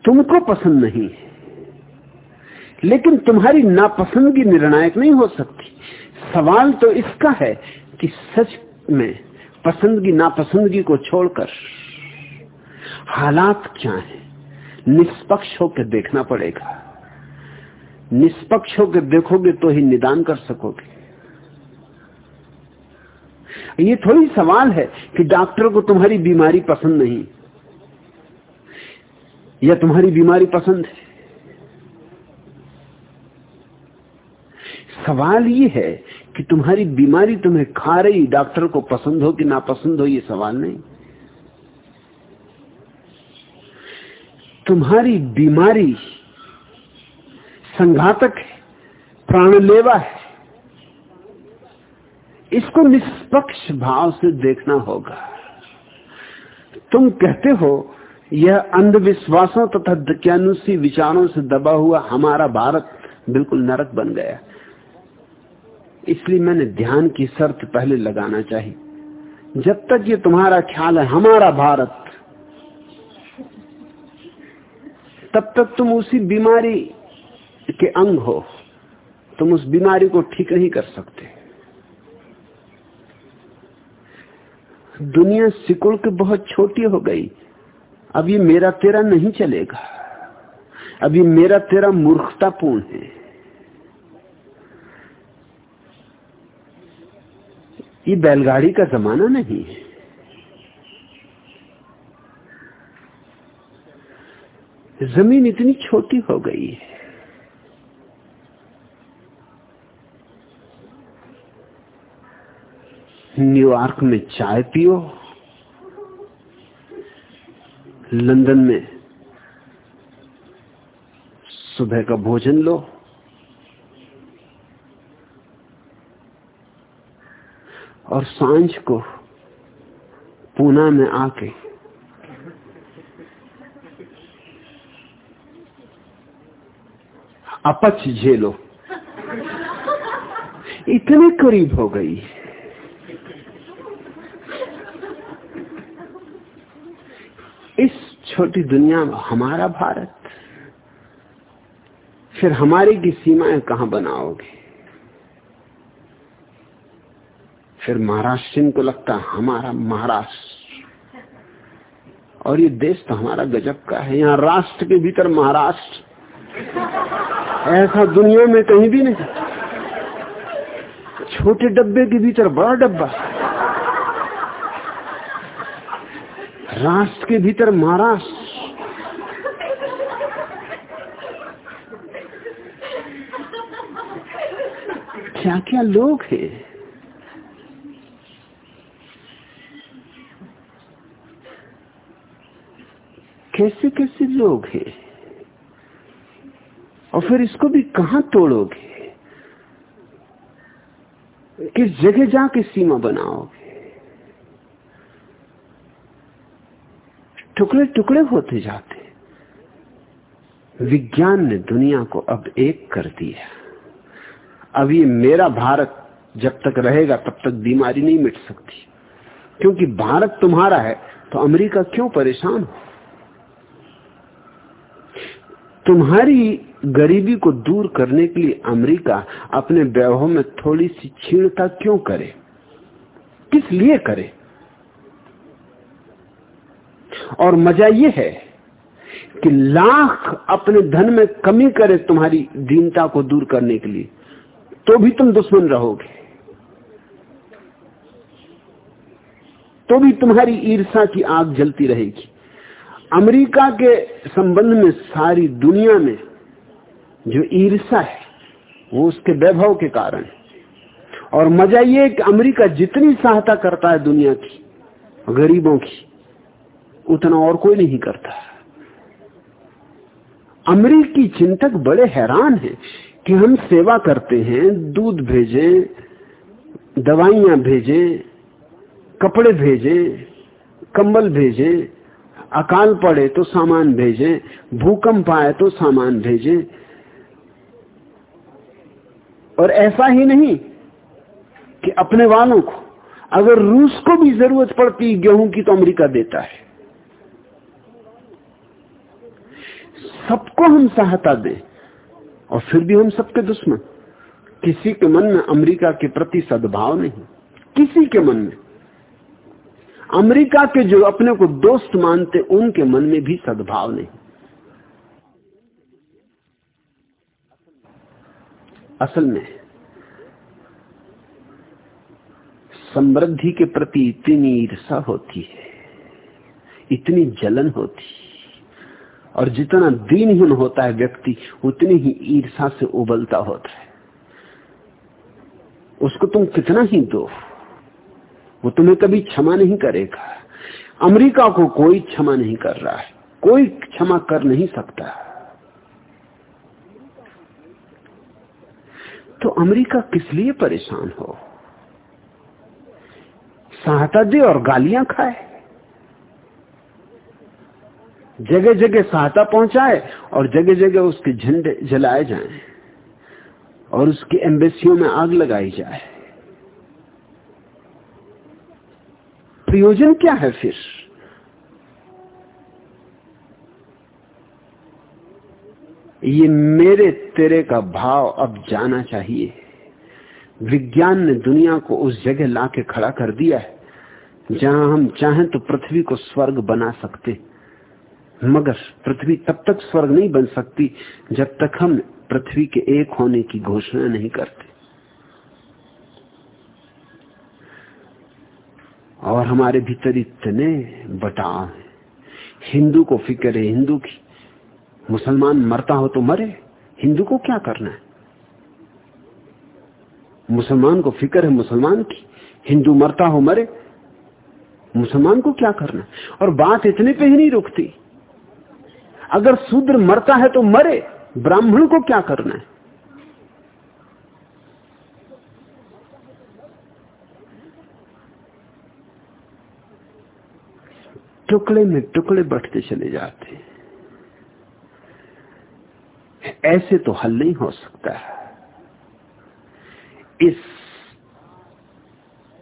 तुमको पसंद नहीं है, लेकिन तुम्हारी नापसंदगी निर्णायक नहीं हो सकती। सवाल तो इसका है कि सच में पसंदगी, नापसंदगी को छोड़कर हालात क्या है? निष्पक्ष होकर देखना पड़ेगा। निष्पक्ष होकर देखोगे तो ही निदान कर सकोगे। ये थोड़ी सवाल है कि डॉक्टर को तुम्हारी बीमारी पसंद नहीं। या तुम्हारी बीमारी पसंद है? सवाल ये है कि तुम्हारी बीमारी तुम्हें खा रही डॉक्टर को पसंद हो कि नापसंद हो, ये सवाल नहीं। तुम्हारी बीमारी संघातक है, प्राणलेवा है। इसको निष्पक्ष भाव से देखना होगा। तुम कहते हो, यह अंधविश्वासों तथा दक्यानुसी विचारों से दबा हुआ हमारा भारत बिल्कुल नरक बन गया। इसलिए मैंने ध्यान की शर्त पहले लगाना चाहिए। जब तक ये तुम्हारा ख्याल है, हमारा भारत तब तक तुम उसी बीमारी के अंग हो। तुम उस बीमारी को ठीक नहीं कर सकते। दुनिया सिकुड़ के बहुत छोटी हो गई। अब ये मेरा तेरा नहीं चलेगा। अब ये मेरा तेरा मूर्खतापूर्ण है। ये बैलगाड़ी का जमाना नहीं है। ज़मीन इतनी छोटी हो गई है। न्यूयॉर्क में चाय पियो, लंदन में सुबह का भोजन लो, और साँझ को पूना में आके अपच झेलो। इतने करीब हो गई। इस छोटी दुनिया में हमारा भारत, फिर हमारी की सीमाएँ कहाँ बनाओगे? फिर महाराष्ट्र को लगता हमारा महाराष्ट्र। और ये देश तो हमारा गजब का है। यहाँ राष्ट्र के भीतर महाराष्ट्र ऐसा दुनिया में कहीं भी नहीं। छोटे डब्बे के भीतर बड़ा डब्बा। राष्ट्र के भीतर महाराष्ट्र क्या क्या लोग हैं? कैसे कैसे लोग हैं? और फिर इसको भी कहाँ तोड़ोगे? किस जगह जाके सीमा बनाओगे? टुकड़े टुकड़े होते जाते विज्ञान ने दुनिया को अब एक कर दिया। अब ये मेरा भारत जब तक रहेगा, तब तक बीमारी नहीं मिट सकती। क्योंकि भारत तुम्हारा है तो अमेरिका क्यों परेशान हो? तुम्हारी गरीबी को दूर करने के लिए अमेरिका अपने वैभव में थोड़ी सी छीणता क्यों करे? किस लिए करे? और मज़ा यह है कि लाख अपने धन में कमी करे तुम्हारी दीनता को दूर करने के लिए तो भी तुम दुश्मन रहोगे। तो भी तुम्हारी ईर्षा की आग जलती रहेगी। अमेरिका के संबंध में सारी दुनिया में जो ईर्षा है, वो उसके वैभव के कारण है। और मज़ा ये कि अमेरिका जितनी सहायता करता है दुनिया की, गरीबों की, उतना और कोई नहीं करता। अमरीकी चिंतक बड़े हैरान हैं कि हम सेवा करते हैं, दूध भेजें, दवाइयाँ भेजें, कपड़े भेजें, कंबल भेजें, अकाल पड़े तो सामान भेजें, भूकंप आए तो सामान भेजें और ऐसा ही नहीं कि अपने वालों को, अगर रूस को भी ज़रूरत पड़ती गेहूँ की तो अमेरिका देता है। सबको हम सहायता दें, और फिर भी हम सबके दुश्मन। किसी के मन में अमेरिका के प्रति सद्भाव नहीं। किसी के मन में। अमेरिका के जो अपने को दोस्त मानते, उनके मन में भी सद्भाव नहीं। असल में समृद्धि के प्रति इतनी ईर्षा होती है, इतनी जलन होती और जितना दीनहीन होता है व्यक्ति, उतनी ही ईर्षा से उबलता होता है। उसको तुम कितना ही दो, वो तुम्हें कभी क्षमा नहीं करेगा। अमेरिका को कोई क्षमा नहीं कर रहा है, कोई क्षमा कर नहीं सकता। तो अमेरिका किस लिए परेशान हो? सहायता दे और गालियाँ खाए। जगह जगह सहायता पहुँचाए और जगह जगह उसके झंडे जलाए जाएँ और उसकी एम्बेसियों में आग लगाई जाए। प्रयोजन क्या है फिर? ये मेरे तेरे का भाव अब जाना चाहिए। विज्ञान ने दुनिया को उस जगह लाके खड़ा कर दिया है, जहाँ हम चाहें तो पृथ्वी को स्वर्ग बना सकते, मगर पृथ्वी तब तक स्वर्ग नहीं बन सकती जब तक हम पृथ्वी के एक होने की घोषणा नहीं करते। और हमारे भीतर इतने बटाव है। हिंदू को फ़िक्र है, हिंदू की मुसलमान मरता हो तो मरे। हिंदू को क्या करना है? मुसलमान को फ़िक्र है मुसलमान की। हिंदू मरता हो मरे। मुसलमान को क्या करना और बात इतने पे ही नहीं रुकती। अगर शूद्र मरता है तो मरे। ब्राह्मण को क्या करना है? टुकड़े में टुकड़े बढ़ते चले जाते ऐसे तो हल नहीं हो सकता इस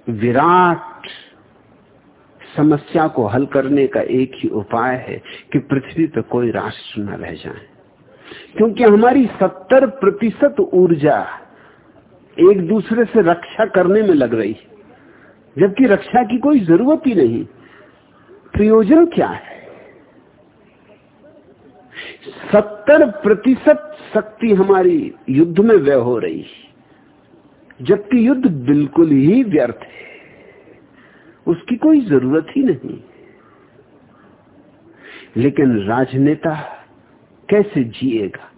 विराट समस्या को हल करने का एक ही उपाय है कि पृथ्वी पर कोई राष्ट्र न रह जाए। क्योंकि हमारी सत्तर प्रतिशत ऊर्जा एक दूसरे से रक्षा करने में लग रही जबकि रक्षा की कोई ज़रूरत ही नहीं। प्रयोजन क्या है? सत्तर प्रतिशत शक्ति हमारी युद्ध में व्यय हो रही जबकि युद्ध बिल्कुल ही व्यर्थ है। उसकी कोई ज़रूरत ही नहीं। लेकिन राजनेता कैसे जिएगा?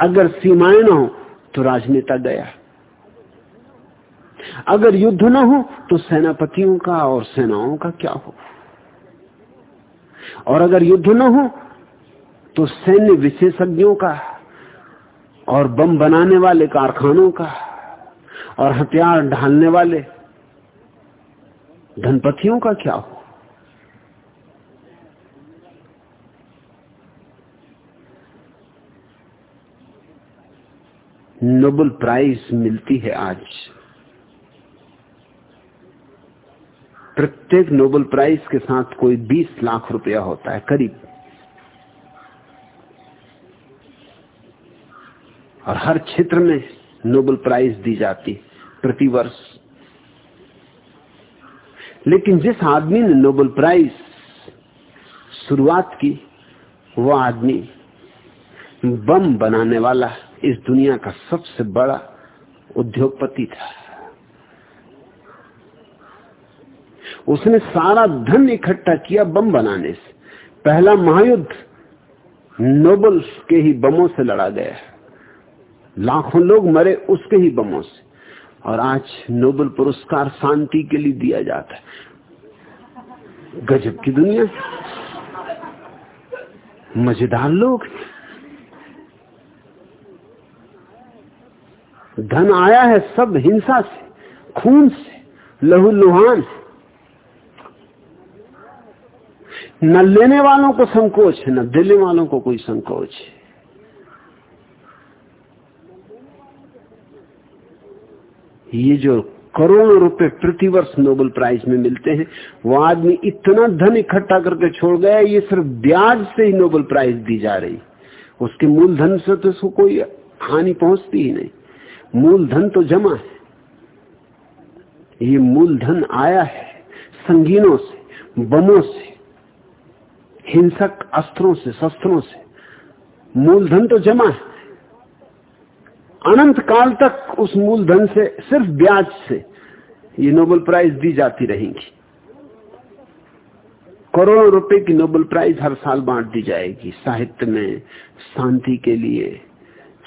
अगर सीमाएँ ना हो तो राजनेता गया। अगर युद्ध ना हो तो सेनापतियों का और सेनाओं का क्या हो? और अगर युद्ध न हो तो सैन्य विशेषज्ञों का और बम बनाने वाले कारखानों का और हथियार ढालने वाले धनपतियों का क्या हो? नोबल प्राइज मिलती है आज। प्रत्येक नोबल प्राइज के साथ कोई 20 लाख रुपया होता है, करीब। और हर क्षेत्र में नोबल प्राइज दी जाती प्रति वर्ष लेकिन जिस आदमी ने नोबल प्राइज शुरुआत की, वो आदमी बम बनाने वाला इस दुनिया का सबसे बड़ा उद्योगपति था। उसने सारा धन इकट्ठा किया बम बनाने से। पहला महायुद्ध नोबल के ही बमों से लड़ा गया लाखों लोग मरे उसके ही बमों से। और आज नोबल पुरस्कार शांति के लिए दिया जाता है। गजब की दुनिया। मज़ेदार लोग धन आया है सब हिंसा से, खून से लहू लुहान न लेने वालों को संकोच है, न देने वालों को कोई संकोच है। ये जो करोड़ों रुपए प्रतिवर्ष नोबेल प्राइज में मिलते हैं, वो आदमी इतना धन इकट्ठा करके छोड़ गया ये सिर्फ़ ब्याज से ही नोबेल प्राइज दी जा रही उसके मूलधन से तो उसको कोई हानि पहुँचती ही नहीं। मूलधन तो जमा है। ये मूलधन आया है, संगीनों से बमों से हिंसक अस्त्रों से, शस्त्रों से। मूलधन तो जमा है। अनंत काल तक उस मूलधन से, सिर्फ़ ब्याज से ये नोबेल प्राइज दी जाती रहेंगी। करोड़ों रुपए की नोबेल प्राइज हर साल बांट दी जाएगी। साहित्य में, शांति के लिए,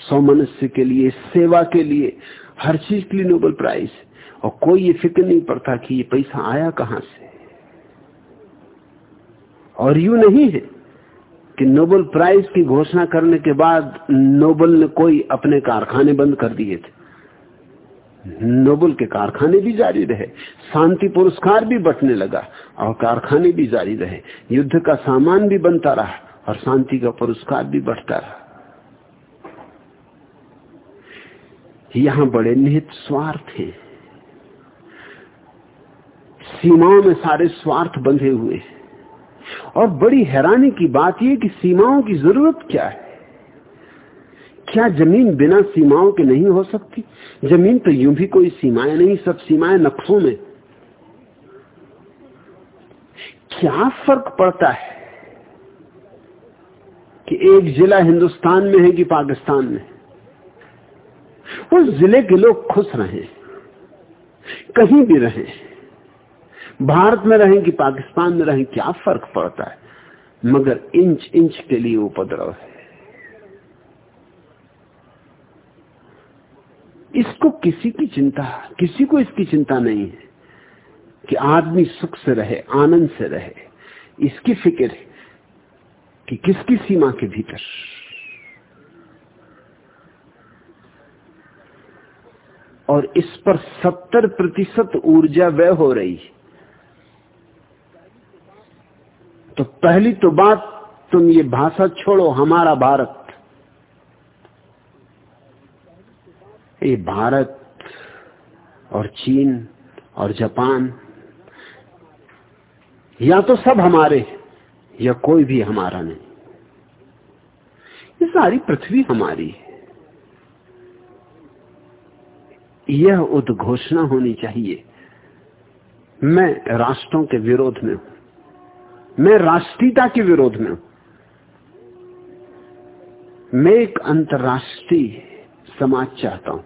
सौमनस्य के लिए, सेवा के लिए, हर चीज़ के लिए नोबेल प्राइज। और कोई ये फ़िक्र नहीं पड़ता कि ये पैसा आया कहाँ से। और यू नहीं है कि नोबल प्राइज की घोषणा करने के बाद नोबल ने कोई अपने कारखाने बंद कर दिए थे। नोबल के कारखाने भी जारी रहे, शांति पुरस्कार भी बटने लगा और कारखाने भी जारी रहे। युद्ध का सामान भी बनता रहा और शांति का पुरस्कार भी बढ़ता रहा। यहाँ बड़े निहित स्वार्थ हैं। सीमाओं में सारे स्वार्थ बंधे हुए हैं। और बड़ी हैरानी की बात यह कि सीमाओं की ज़रूरत क्या है? क्या ज़मीन बिना सीमाओं के नहीं हो सकती? ज़मीन तो यूँ भी कोई सीमाएँ नहीं, सब सीमाएँ नक्शों में। क्या फ़र्क पड़ता है कि एक जिला हिंदुस्तान में है कि पाकिस्तान में? उस ज़िले के लोग खुश रहे, कहीं भी रहें। भारत में रहें कि पाकिस्तान में रहें, क्या फ़र्क पड़ता है? मगर इंच इंच के लिए उपद्रव है। इसको किसी की चिंता, किसी को इसकी चिंता नहीं है कि आदमी सुख से रहे, आनंद से रहे। इसकी फ़िक्र है कि किसकी सीमा के भीतर। और इस पर सत्तर प्रतिशत ऊर्जा व्यय हो रही है। तो पहली तो बात, तुम ये भाषा छोड़ो, हमारा भारत। ये भारत और चीन और जापान, या तो सब हमारे या कोई भी हमारा नहीं। ये सारी पृथ्वी हमारी है। यह उद्घोषणा होनी चाहिए। मैं राष्ट्रों के विरोध में हूँ। मैं राष्ट्रीयता के विरोध में हूँ। मैं एक अंतर्राष्ट्रीय समाज चाहता हूँ।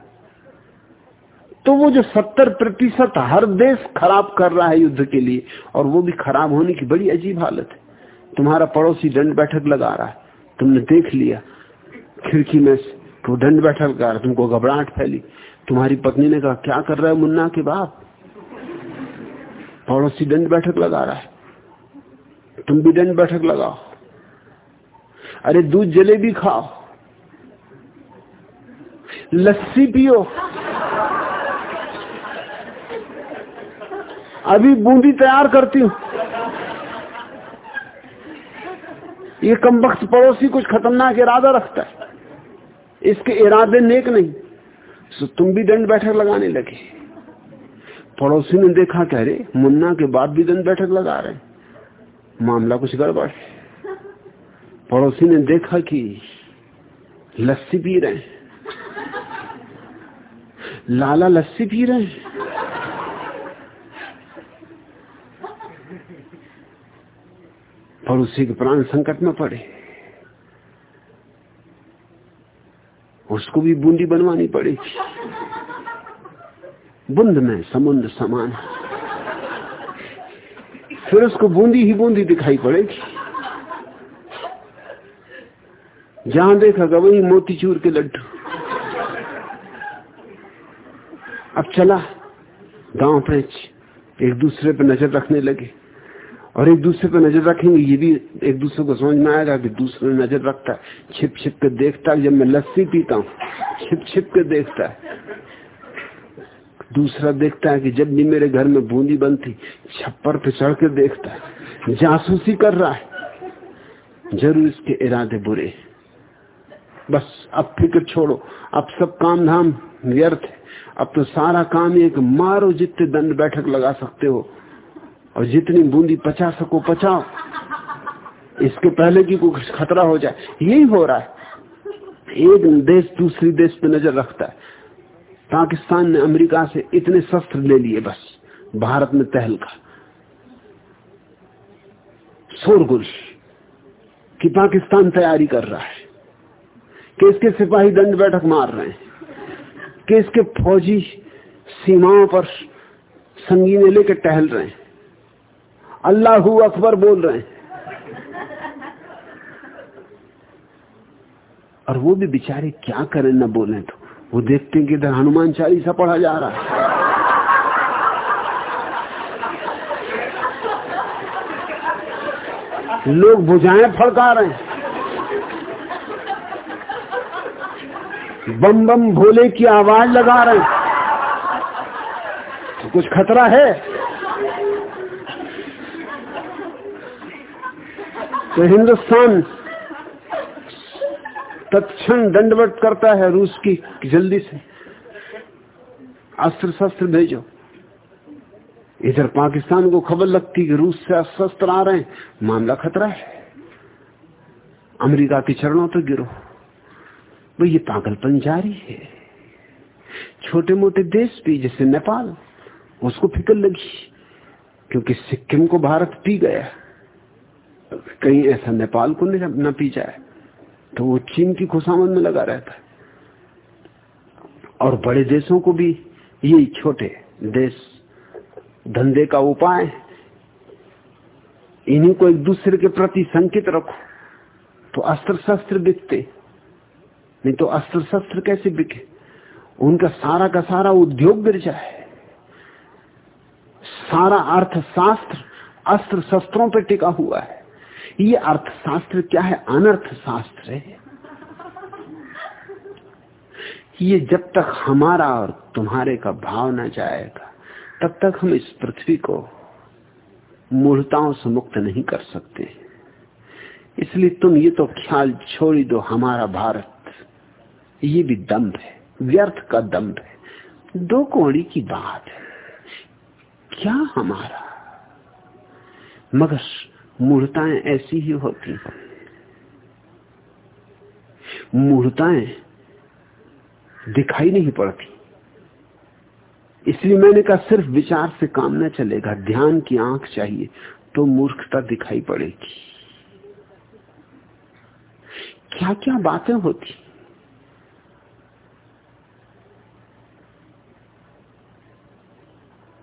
तो वो जो सत्तर प्रतिशत हर देश खराब कर रहा है युद्ध के लिए, और वो भी खराब होने की बड़ी अजीब हालत है। तुम्हारा पड़ोसी दंड बैठक लगा रहा है। तुमने देख लिया, खिड़की में तो दंड बैठक लगा रहा तुमको घबराहट फैली। तुम्हारी पत्नी ने कहा, क्या कर रहा है मुन्ना के बाप? पड़ोसी दंड बैठक लगा रहा है। तुम भी दंड बैठक लगाओ। अरे दूध जलेबी खाओ। लस्सी पियो। अभी बूंदी तैयार करती हूँ। ये कम वक्त पड़ोसी कुछ खतरनाक इरादा रखता है। इसके इरादे नेक नहीं। तो तुम भी दंड बैठक लगाने लगे। पड़ोसी ने देखा कह रहे मुन्ना के बाद भी दंड बैठक लगा रहे मामला कुछ गड़बड़। है पड़ोसी ने देखा कि लस्सी पी रहे हैं। लाला लस्सी पी रहे हैं। पड़ोसी के प्राण संकट में पड़े। उसको भी बूंदी बनवानी पड़ेगी बुंद में समुद्र समान। फिर उसको बूंदी ही बूंदी दिखाई पड़ेगी। जहाँ देखा वही मोतीचूर के लड्डू। अब चला, गाँव पैच एक दूसरे पर नज़र रखने लगे। और एक दूसरे पर नज़र रखेंगे, ये भी एक दूसरे को समझ में आएगा कि दूसरे नज़र रखता है, छिप छिप के देखता है, जब मैं लस्सी पीता हूँ, छिप छिप के देखता है। दूसरा देखता है कि जब भी मेरे घर में बूंदी बनती, छप्पर पे चढ़ के देखता है, जासूसी कर रहा है। ज़रूर इसके इरादे बुरे बस अब फ़िक्र छोड़ो, अब सब काम धाम व्यर्थ है। अब तो सारा काम एक मारो जितने दंड बैठक लगा सकते हो, और जितनी बूंदी पचा सको पचाओ। इसके पहले की कुछ खतरा हो जाए, यही हो रहा है। एक देश दूसरी देश पे नज़र रखता है। पाकिस्तान ने अमेरिका से इतने शस्त्र ले लिए बस, भारत में तहल का। शोरगुल कि पाकिस्तान तैयारी कर रहा है, कि इसके सिपाही दंड बैठक मार रहे हैं, कि इसके फौजी सीमाओं पर संगीने लेके टहल रहे हैं। अल्लाह अकबर बोल रहे हैं। और वो भी बेचारे क्या करें, ना बोले तो। वो देखते हैं कि इधर हनुमान चालीसा पढ़ा जा रहा है। लोग बुझाएँ फड़का रहे हैं। बम बम भोले की आवाज़ लगा रहे हैं। तो कुछ खतरा है? तो हिंदुस्तान तत्क्षण दंडवट करता है रूस की जल्दी से। अस्त्र शस्त्र भेजो। इधर पाकिस्तान को खबर लगती कि रूस से अस्त्र आ रहे हैं। मामला खतरा है। अमेरिका के चरणों पर गिरो। वो ये पागलपन जारी है। छोटे मोटे देश भी, जैसे नेपाल, उसको फ़िक्र लगी, क्योंकि सिक्किम को भारत पी गया। कहीं ऐसा नेपाल को न पी जाए। तो वो चीन की खुशामद में लगा रहता है। और बड़े देशों को भी ये छोटे देश धंधे का उपाय इन्हीं को एक दूसरे के प्रति संकित रखो। तो अस्त्र शस्त्र बिकते। नहीं तो अस्त्र शस्त्र कैसे बिके? उनका सारा का सारा उद्योग गिर जाए। सारा अर्थशास्त्र अस्त्र शस्त्रों पर टिका हुआ है। ये अर्थशास्त्र क्या है? अनर्थ शास्त्र है। ये जब तक हमारा और तुम्हारे का भाव न जाएगा, तब तक हम इस पृथ्वी को मूर्ताओं से मुक्त नहीं कर सकते। इसलिए तुम ये तो ख्याल छोड़ दो, हमारा भारत, ये भी दम्भ है, व्यर्थ का दम्भ है। दो कोड़ी की बात है। क्या हमारा? मगर मूर्ताएँ ऐसी ही होती मूर्ताएँ दिखाई नहीं पड़ती। इसलिए मैंने कहा सिर्फ़ विचार से काम न चलेगा, ध्यान की आँख चाहिए तो मूर्खता दिखाई पड़ेगी। क्या क्या बातें होती?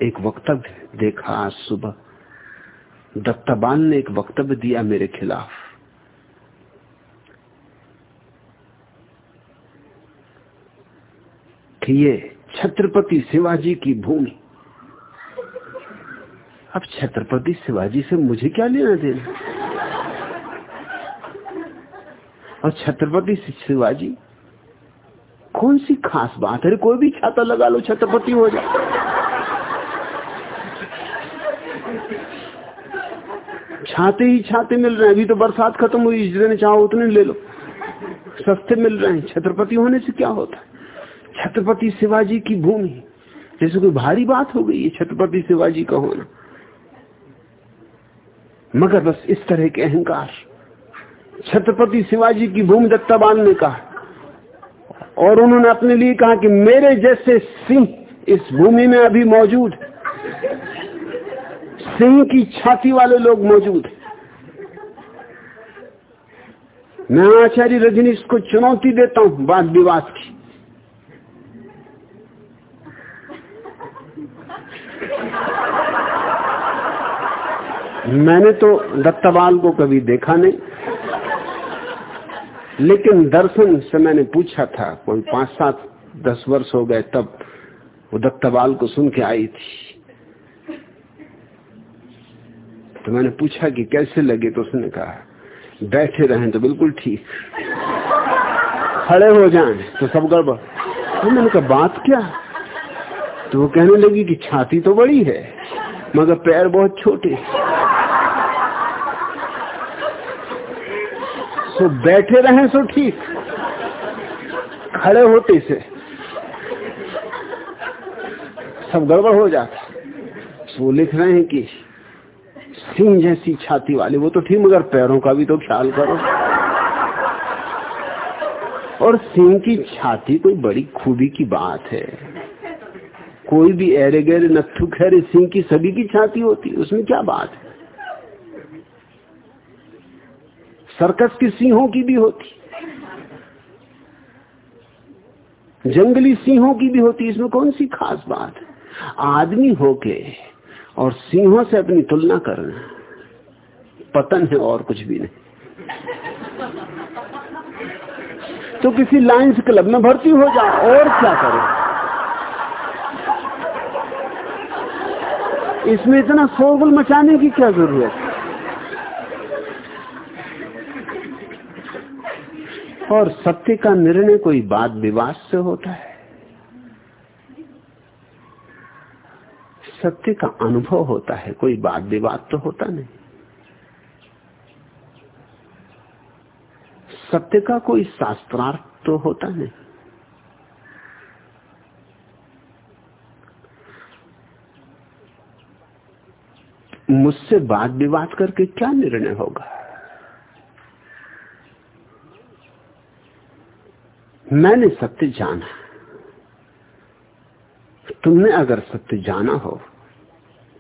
एक वक्तव्य देखा आज सुबह। दत्ताबान ने एक वक्तव्य दिया मेरे खिलाफ। कि ये छत्रपति शिवाजी की भूमि। अब छत्रपति शिवाजी से मुझे क्या लेना देना? और छत्रपति शिवाजी, कौन सी खास बात है? कोई भी छाता लगा लो, छत्रपति हो जाए छाते ही छाते मिल रहे हैं। अभी तो बरसात खत्म हुई, जितने चाहो उतने ले लो। सस्ते मिल रहे हैं। छत्रपति होने से क्या होता छत्रपति शिवाजी की भूमि। जैसे कोई भारी बात हो गई है छत्रपति शिवाजी का होना। मगर बस इस तरह के अहंकार। छत्रपति शिवाजी की भूमि दत्ताबान ने कहा। और उन्होंने अपने लिए कहा कि मेरे जैसे सिंह इस भूमि में अभी मौजूद सिंह की छाती वाले लोग मौजूद हैं। मैं आचार्य रजनीश को चुनौती देता हूँ वाद विवाद की। मैंने तो दत्तावाल को कभी देखा नहीं, लेकिन दर्शन से मैंने पूछा था, कोई पाँच सात दस वर्ष हो गए तब वो दत्तावाल को सुन के आई थी। तो मैंने पूछा कि कैसे लगे तो उसने कहा, बैठे रहें तो बिल्कुल ठीक। खड़े हो जाएँ तो सब गड़बड़। तो मैंने कहा, बात क्या? तो वो कहने लगी कि छाती तो बड़ी है, मगर पैर बहुत छोटे। तो बैठे रहे सो ठीक, खड़े होते से सब गड़बड़ हो जाता। वो लिख रहे हैं कि सिंह जैसी छाती वाले, वो तो ठीक मगर पैरों का भी तो ख्याल करो। और सिंह की छाती कोई बड़ी खूबी की बात है। कोई भी एरे गहरे नथु खैरे सिंह की सभी की छाती होती है उसमें क्या बात है? सर्कस की सिंहों की भी होती, जंगली सिंहों की भी होती, इसमें कौन सी खास बात है? आदमी होके और सिंहों से अपनी तुलना कर रहे हैं। पतन है और कुछ भी नहीं। तो किसी लाइन्स क्लब में भर्ती हो जाओ, और क्या करो? इसमें इतना शोरगुल मचाने की क्या ज़रूरत? है और सत्य का निर्णय कोई बात विवाद से होता है? सत्य का अनुभव होता है, कोई बात विवाद तो होता नहीं। सत्य का कोई शास्त्रार्थ तो होता नहीं। मुझसे बात विवाद करके क्या निर्णय होगा? मैंने सत्य जाना तुमने अगर सत्य जाना हो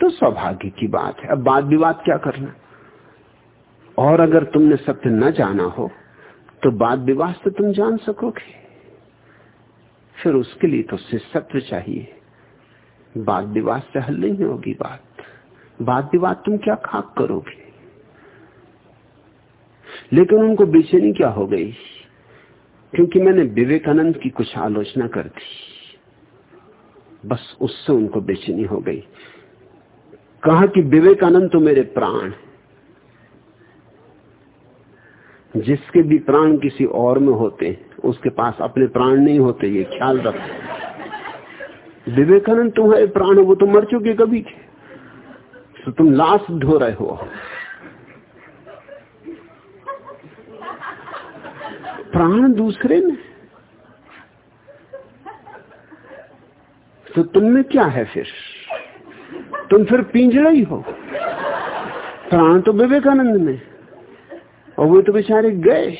तो सौभाग्य की बात है। अब बात विवाद क्या करना? और अगर तुमने सत्य न जाना हो तो बात विवाद से तुम जान सकोगे। फिर उसके लिए तो सत्य चाहिए। बात विवाद से हल नहीं होगी बात। बात विवाद तुम क्या खाक करोगे? लेकिन उनको बेचैनी क्या हो गई? क्योंकि मैंने विवेकानंद की कुछ आलोचना कर दी। बस उससे उनको बेचैनी हो गई। कहा कि विवेकानंद तो मेरे प्राण जिसके भी प्राण किसी और में होते, उसके पास अपने प्राण नहीं होते, ये ख्याल रख। विवेकानंद तुम्हारे प्राण वो तो मर चुके कभी के। तो तुम लाश ढो रहे हो। प्राण दूसरे में। तो तुमने क्या है फिर? तुम फिर पिंजड़ा ही हो। प्राण तो विवेकानंद में, और वो तो बेचारे गए।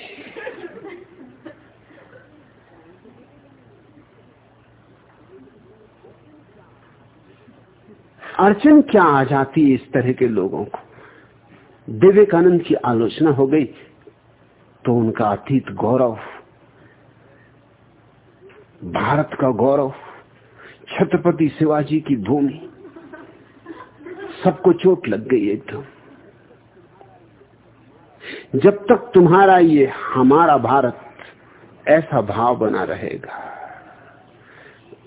अर्चन क्या आ जाती है इस तरह के लोगों को? विवेकानंद की आलोचना हो गई तो उनका अतीत गौरव, भारत का गौरव छत्रपति शिवाजी की भूमि। सबको चोट लग गई एकदम। जब तक तुम्हारा ये हमारा भारत ऐसा भाव बना रहेगा,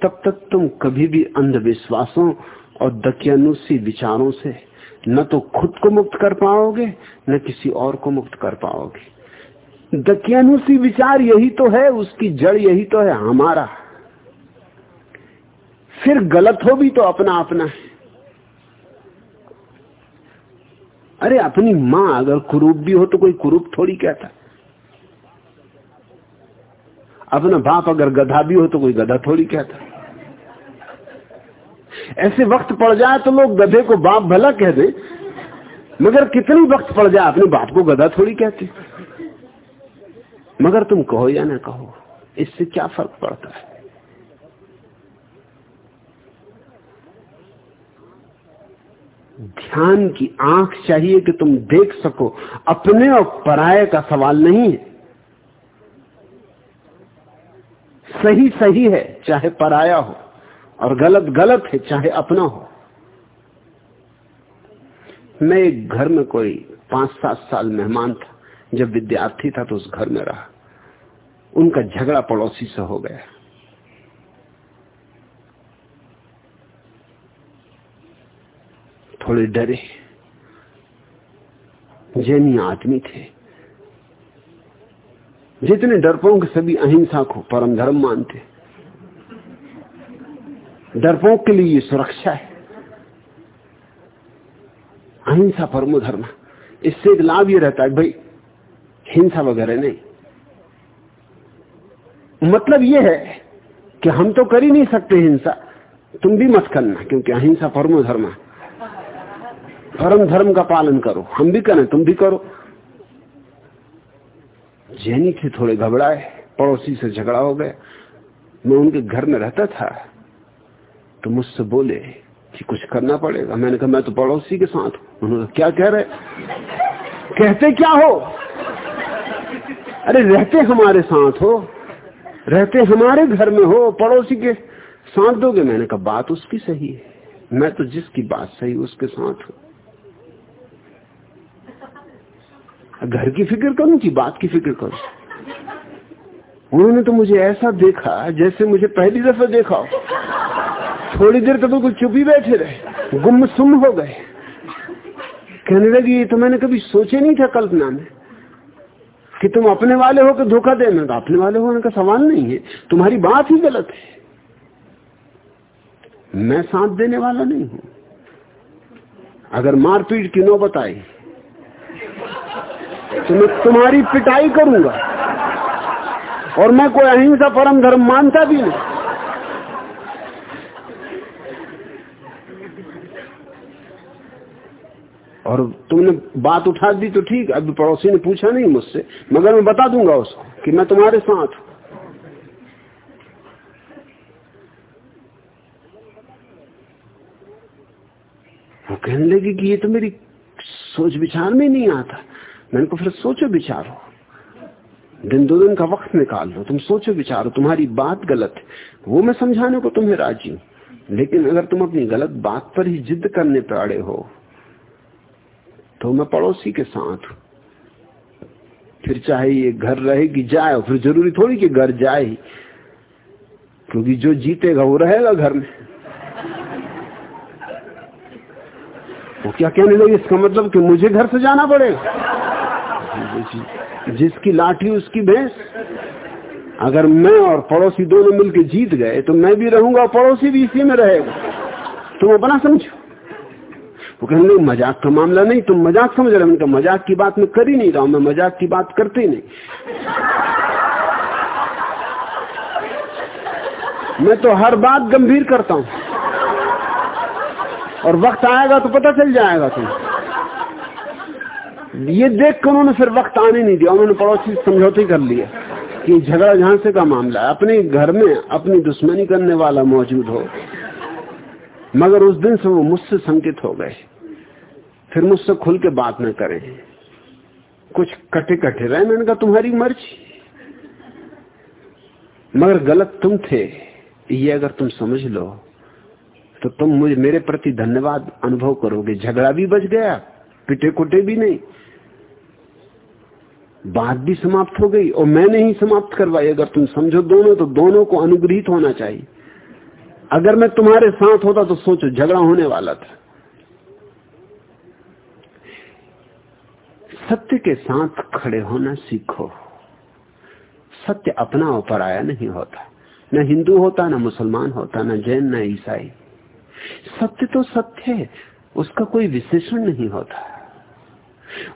तब तक तुम कभी भी अंधविश्वासों और दकियानुसी विचारों से न तो खुद को मुक्त कर पाओगे, न किसी और को मुक्त कर पाओगे। दकियानुसी विचार यही तो है, उसकी जड़ यही तो है, हमारा। फिर गलत हो भी तो अपना अपना है। अरे अपनी माँ अगर कुरूप भी हो तो कोई कुरूप थोड़ी कहता। अपना बाप अगर गधा भी हो तो कोई गधा थोड़ी कहता। ऐसे वक्त पड़ जाए तो लोग गधे को बाप भला कह दे, मगर कितनी वक्त पड़ जाए अपने बाप को गधा थोड़ी कहते। मगर तुम कहो या ना कहो, इससे क्या फ़र्क पड़ता है? ध्यान की आँख चाहिए कि तुम देख सको। अपने और पराये का सवाल नहीं है। सही सही है, चाहे पराया हो, और गलत गलत है, चाहे अपना हो। मैं एक घर में कोई पाँच सात साल मेहमान था, जब विद्यार्थी था तो उस घर में रहा। उनका झगड़ा पड़ोसी से हो गया। थोड़े डरे। जैनी आदमी थे। जितने डरपोक सभी अहिंसा को परम धर्म मानते। डरपोक के लिए सुरक्षा है। अहिंसा परमो धर्म। इससे एक लाभ ये रहता है, भाई, हिंसा वगैरह नहीं। मतलब ये है कि हम तो कर ही नहीं सकते हिंसा। तुम भी मत करना, क्योंकि अहिंसा परमो धर्म है। परम धर्म का पालन करो। हम भी करें, तुम भी करो। जैनी थे, थोड़े घबराए, पड़ोसी से झगड़ा हो गया। मैं उनके घर में रहता था तो मुझसे बोले कि कुछ करना पड़ेगा। मैंने कहा, मैं तो पड़ोसी के साथ हूँ। उन्होंने क्या कह रहे? कहते क्या हो? अरे, रहते हमारे साथ हो। रहते हमारे घर में हो, पड़ोसी के साथ दोगे। मैंने कहा, बात उसकी सही है। मैं तो जिसकी बात सही, उसके साथ हूँ। घर की फ़िक्र करूँ कि बात की फ़िक्र करूँ? उन्होंने तो मुझे ऐसा देखा जैसे मुझे पहली दफ़ा देखा थोड़ी देर तो बिल्कुल चुप ही बैठे रहे गुम सुम हो गए। कहने लगी तो मैंने कभी सोचे नहीं था कल्पना में कि तुम अपने वाले होकर धोखा दे। मैं अपने वाले होने का सवाल नहीं है, तुम्हारी बात ही गलत है। मैं साथ देने वाला नहीं हूँ। अगर मारपीट की नौबत आई तो मैं तुम्हारी पिटाई करूँगा। और मैं कोई अहिंसा परम धर्म मानता भी नहीं। और तुमने बात उठा दी तो ठीक अभी पड़ोसी ने पूछा नहीं मुझसे। मगर मैं बता दूँगा उसको कि मैं तुम्हारे साथ वो कहने लगी कि ये तो मेरी सोच विचार में नहीं आता। मैंने को फिर सोचो विचारो। दिन दो दिन का वक्त निकाल लो, तुम सोचो विचारो, तुम्हारी बात गलत है। वो मैं समझाने को तुम्हें राज़ी हूँ। लेकिन अगर तुम अपनी गलत बात पर ही जिद करने पर अड़े हो तो मैं पड़ोसी के साथ हूँ। फिर चाहे ये घर रहे कि जाए, फिर ज़रूरी थोड़ी कि घर जाए क्योंकि जो जीतेगा वो रहेगा घर में। वो क्या कहने लगे, इसका मतलब कि मुझे घर से जाना पड़ेगा? जिसकी लाठी उसकी भैंस। अगर मैं और पड़ोसी दोनों मिलकर जीत गए तो मैं भी रहूँगा पड़ोसी भी इसी में रहेगा। तुम अपना समझो। वो कहने लगे, मज़ाक का मामला नहीं, तुम मज़ाक समझ रहे उनका मज़ाक की बात मैं कर ही नहीं रहा हूँ, मैं मज़ाक की बात करते ही नहीं। मैं तो हर बात गंभीर करता हूँ। और वक्त आएगा तो पता चल जाएगा तुम ये देख कर उन्होंने फिर वक्त आने नहीं दिया। उन्होंने पड़ोसी समझौते कर लिया कि झगड़ा झांसे का मामला है। अपने घर में अपनी दुश्मनी करने वाला मौजूद हो। मगर उस दिन से वो मुझसे संकित हो गए। फिर मुझसे खुल के बात न करें। कुछ कटे कटे रहे। मैंने कहा, तुम्हारी मर्ज़ी। मगर गलत तुम थे। ये अगर तुम समझ लो तो तुम मुझे मेरे प्रति धन्यवाद अनुभव करोगे। झगड़ा भी बच गया, पिटे कुटे भी नहीं। बात भी समाप्त हो गई और मैंने ही समाप्त करवाई। अगर तुम समझो दोनों तो दोनों को अनुग्रहित होना चाहिए। अगर मैं तुम्हारे साथ होता तो सोचो, झगड़ा होने वाला था। सत्य के साथ खड़े होना सीखो। सत्य अपना ऊपर आया नहीं होता। न हिंदू होता, न मुसलमान होता, न जैन, न ईसाई। सत्य तो सत्य है, उसका कोई विशेषण नहीं होता।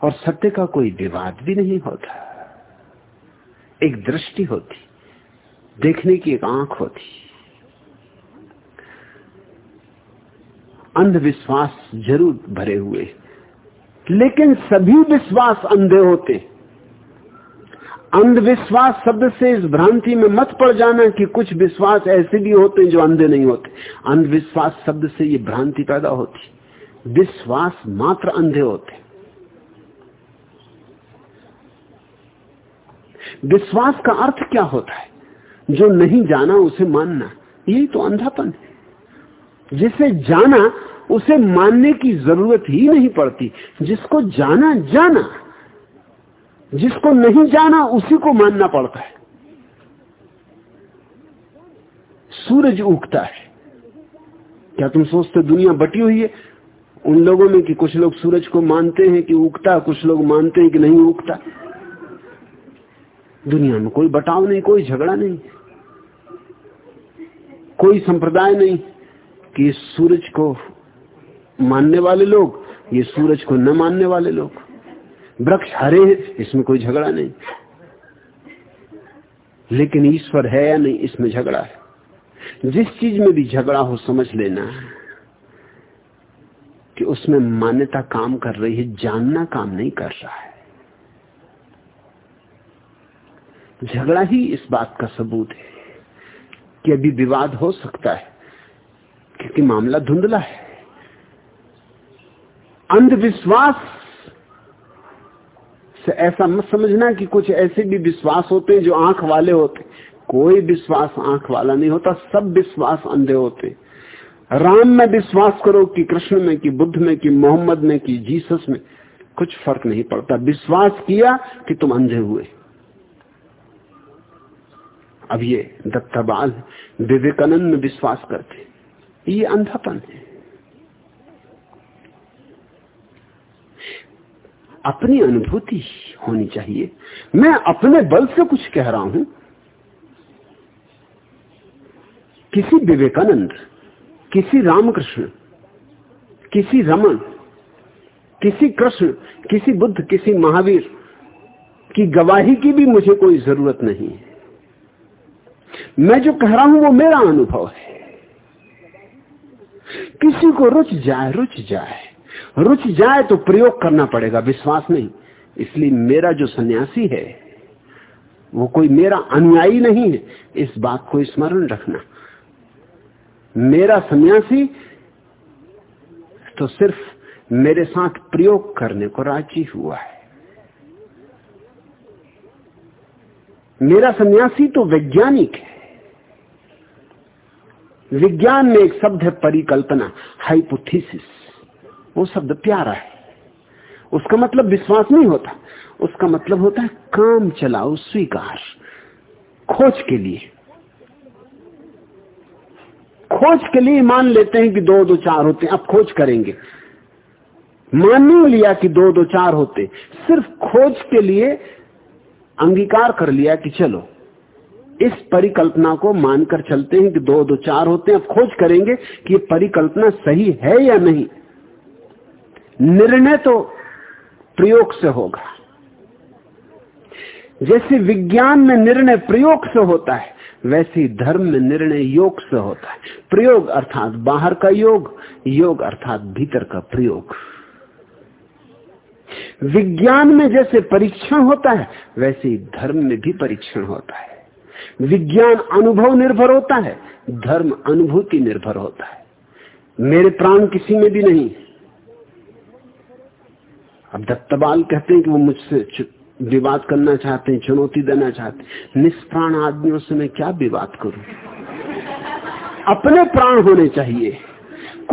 और सत्य का कोई विवाद भी नहीं होता। एक दृष्टि होती, देखने की एक आँख होती। अंधविश्वास ज़रूर भरे हुए, लेकिन सभी विश्वास अंधे होते। अंधविश्वास शब्द से इस भ्रांति में मत पड़ जाना कि कुछ विश्वास ऐसे भी होते हैं जो अंधे नहीं होते। अंधविश्वास शब्द से ये भ्रांति पैदा होती। विश्वास मात्र अंधे होते। विश्वास का अर्थ क्या होता है? जो नहीं जाना, उसे मानना। यही तो अंधापन है। जिसे जाना, उसे मानने की ज़रूरत ही नहीं पड़ती। जिसको जाना जाना। जिसको नहीं जाना, उसी को मानना पड़ता है। सूरज उगता है। क्या तुम सोचते दुनिया बटी हुई है? उन लोगों में कि कुछ लोग सूरज को मानते हैं कि उगता, कुछ लोग मानते हैं कि नहीं उगता। दुनिया में कोई बटाव नहीं, कोई झगड़ा नहीं, कोई संप्रदाय नहीं कि सूरज को मानने वाले लोग, ये सूरज को न मानने वाले लोग। वृक्ष हरे हैं, इसमें कोई झगड़ा नहीं। लेकिन ईश्वर है या नहीं, इसमें झगड़ा है। जिस चीज़ में भी झगड़ा हो, समझ लेना कि उसमें मान्यता काम कर रही है, जानना काम नहीं कर रहा है। झगड़ा ही इस बात का सबूत है कि अभी विवाद हो सकता है, क्योंकि मामला धुंधला है। अंधविश्वास से ऐसा मत समझना कि कुछ ऐसे भी विश्वास होते हैं जो आँख वाले होते कोई विश्वास आँख वाला नहीं होता, सब विश्वास अंधे होते राम में विश्वास करो कि कृष्ण में, कि बुद्ध में, कि मोहम्मद में, कि जीसस में, कुछ फ़र्क नहीं पड़ता। विश्वास किया कि तुम अंधे हुए। अब ये दत्ताबाल विवेकानंद में विश्वास करते ये अंधापन है। अपनी अनुभूति होनी चाहिए। मैं अपने बल से कुछ कह रहा हूँ। किसी विवेकानंद, किसी रामकृष्ण, किसी रमन, किसी कृष्ण, किसी बुद्ध, किसी महावीर की गवाही की भी मुझे कोई ज़रूरत नहीं है। मैं जो कह रहा हूँ वो मेरा अनुभव है। किसी को रुच जाए रुच जाए। रुच जाए तो प्रयोग करना पड़ेगा, विश्वास नहीं। इसलिए मेरा जो सन्यासी है, वो कोई मेरा अनुयायी नहीं है। इस बात को स्मरण रखना। मेरा सन्यासी तो सिर्फ़ मेरे साथ प्रयोग करने को राज़ी हुआ है। मेरा सन्यासी तो वैज्ञानिक है। विज्ञान में एक शब्द है परिकल्पना हाइपोथीसिस वो शब्द प्यारा है। उसका मतलब विश्वास नहीं होता। उसका मतलब होता है काम चलाओ, स्वीकार। खोज के लिए। खोज के लिए मान लेते हैं कि दो दो चार होते हैं, अब खोज करेंगे। मान नहीं लिया कि दो दो चार होते। सिर्फ़ खोज के लिए अंगीकार कर लिया कि चलो इस परिकल्पना को मानकर चलते हैं कि दो दो चार होते हैं। अब खोज करेंगे कि ये परिकल्पना सही है या नहीं। निर्णय तो प्रयोग से होगा। जैसे विज्ञान में निर्णय प्रयोग से होता है, वैसे ही धर्म में निर्णय योग से होता है। प्रयोग अर्थात बाहर का योग योग अर्थात भीतर का प्रयोग। विज्ञान में जैसे परीक्षण होता है, वैसे ही धर्म में भी परीक्षण होता है। विज्ञान अनुभव निर्भर होता है, धर्म अनुभूति निर्भर होता है। मेरे प्राण किसी में भी नहीं अब दत्तबाल कहते हैं कि वो मुझसे विवाद करना चाहते हैं, चुनौती देना चाहते निष्प्राण आदमियों से मैं क्या विवाद करूँ? अपने प्राण होने चाहिए।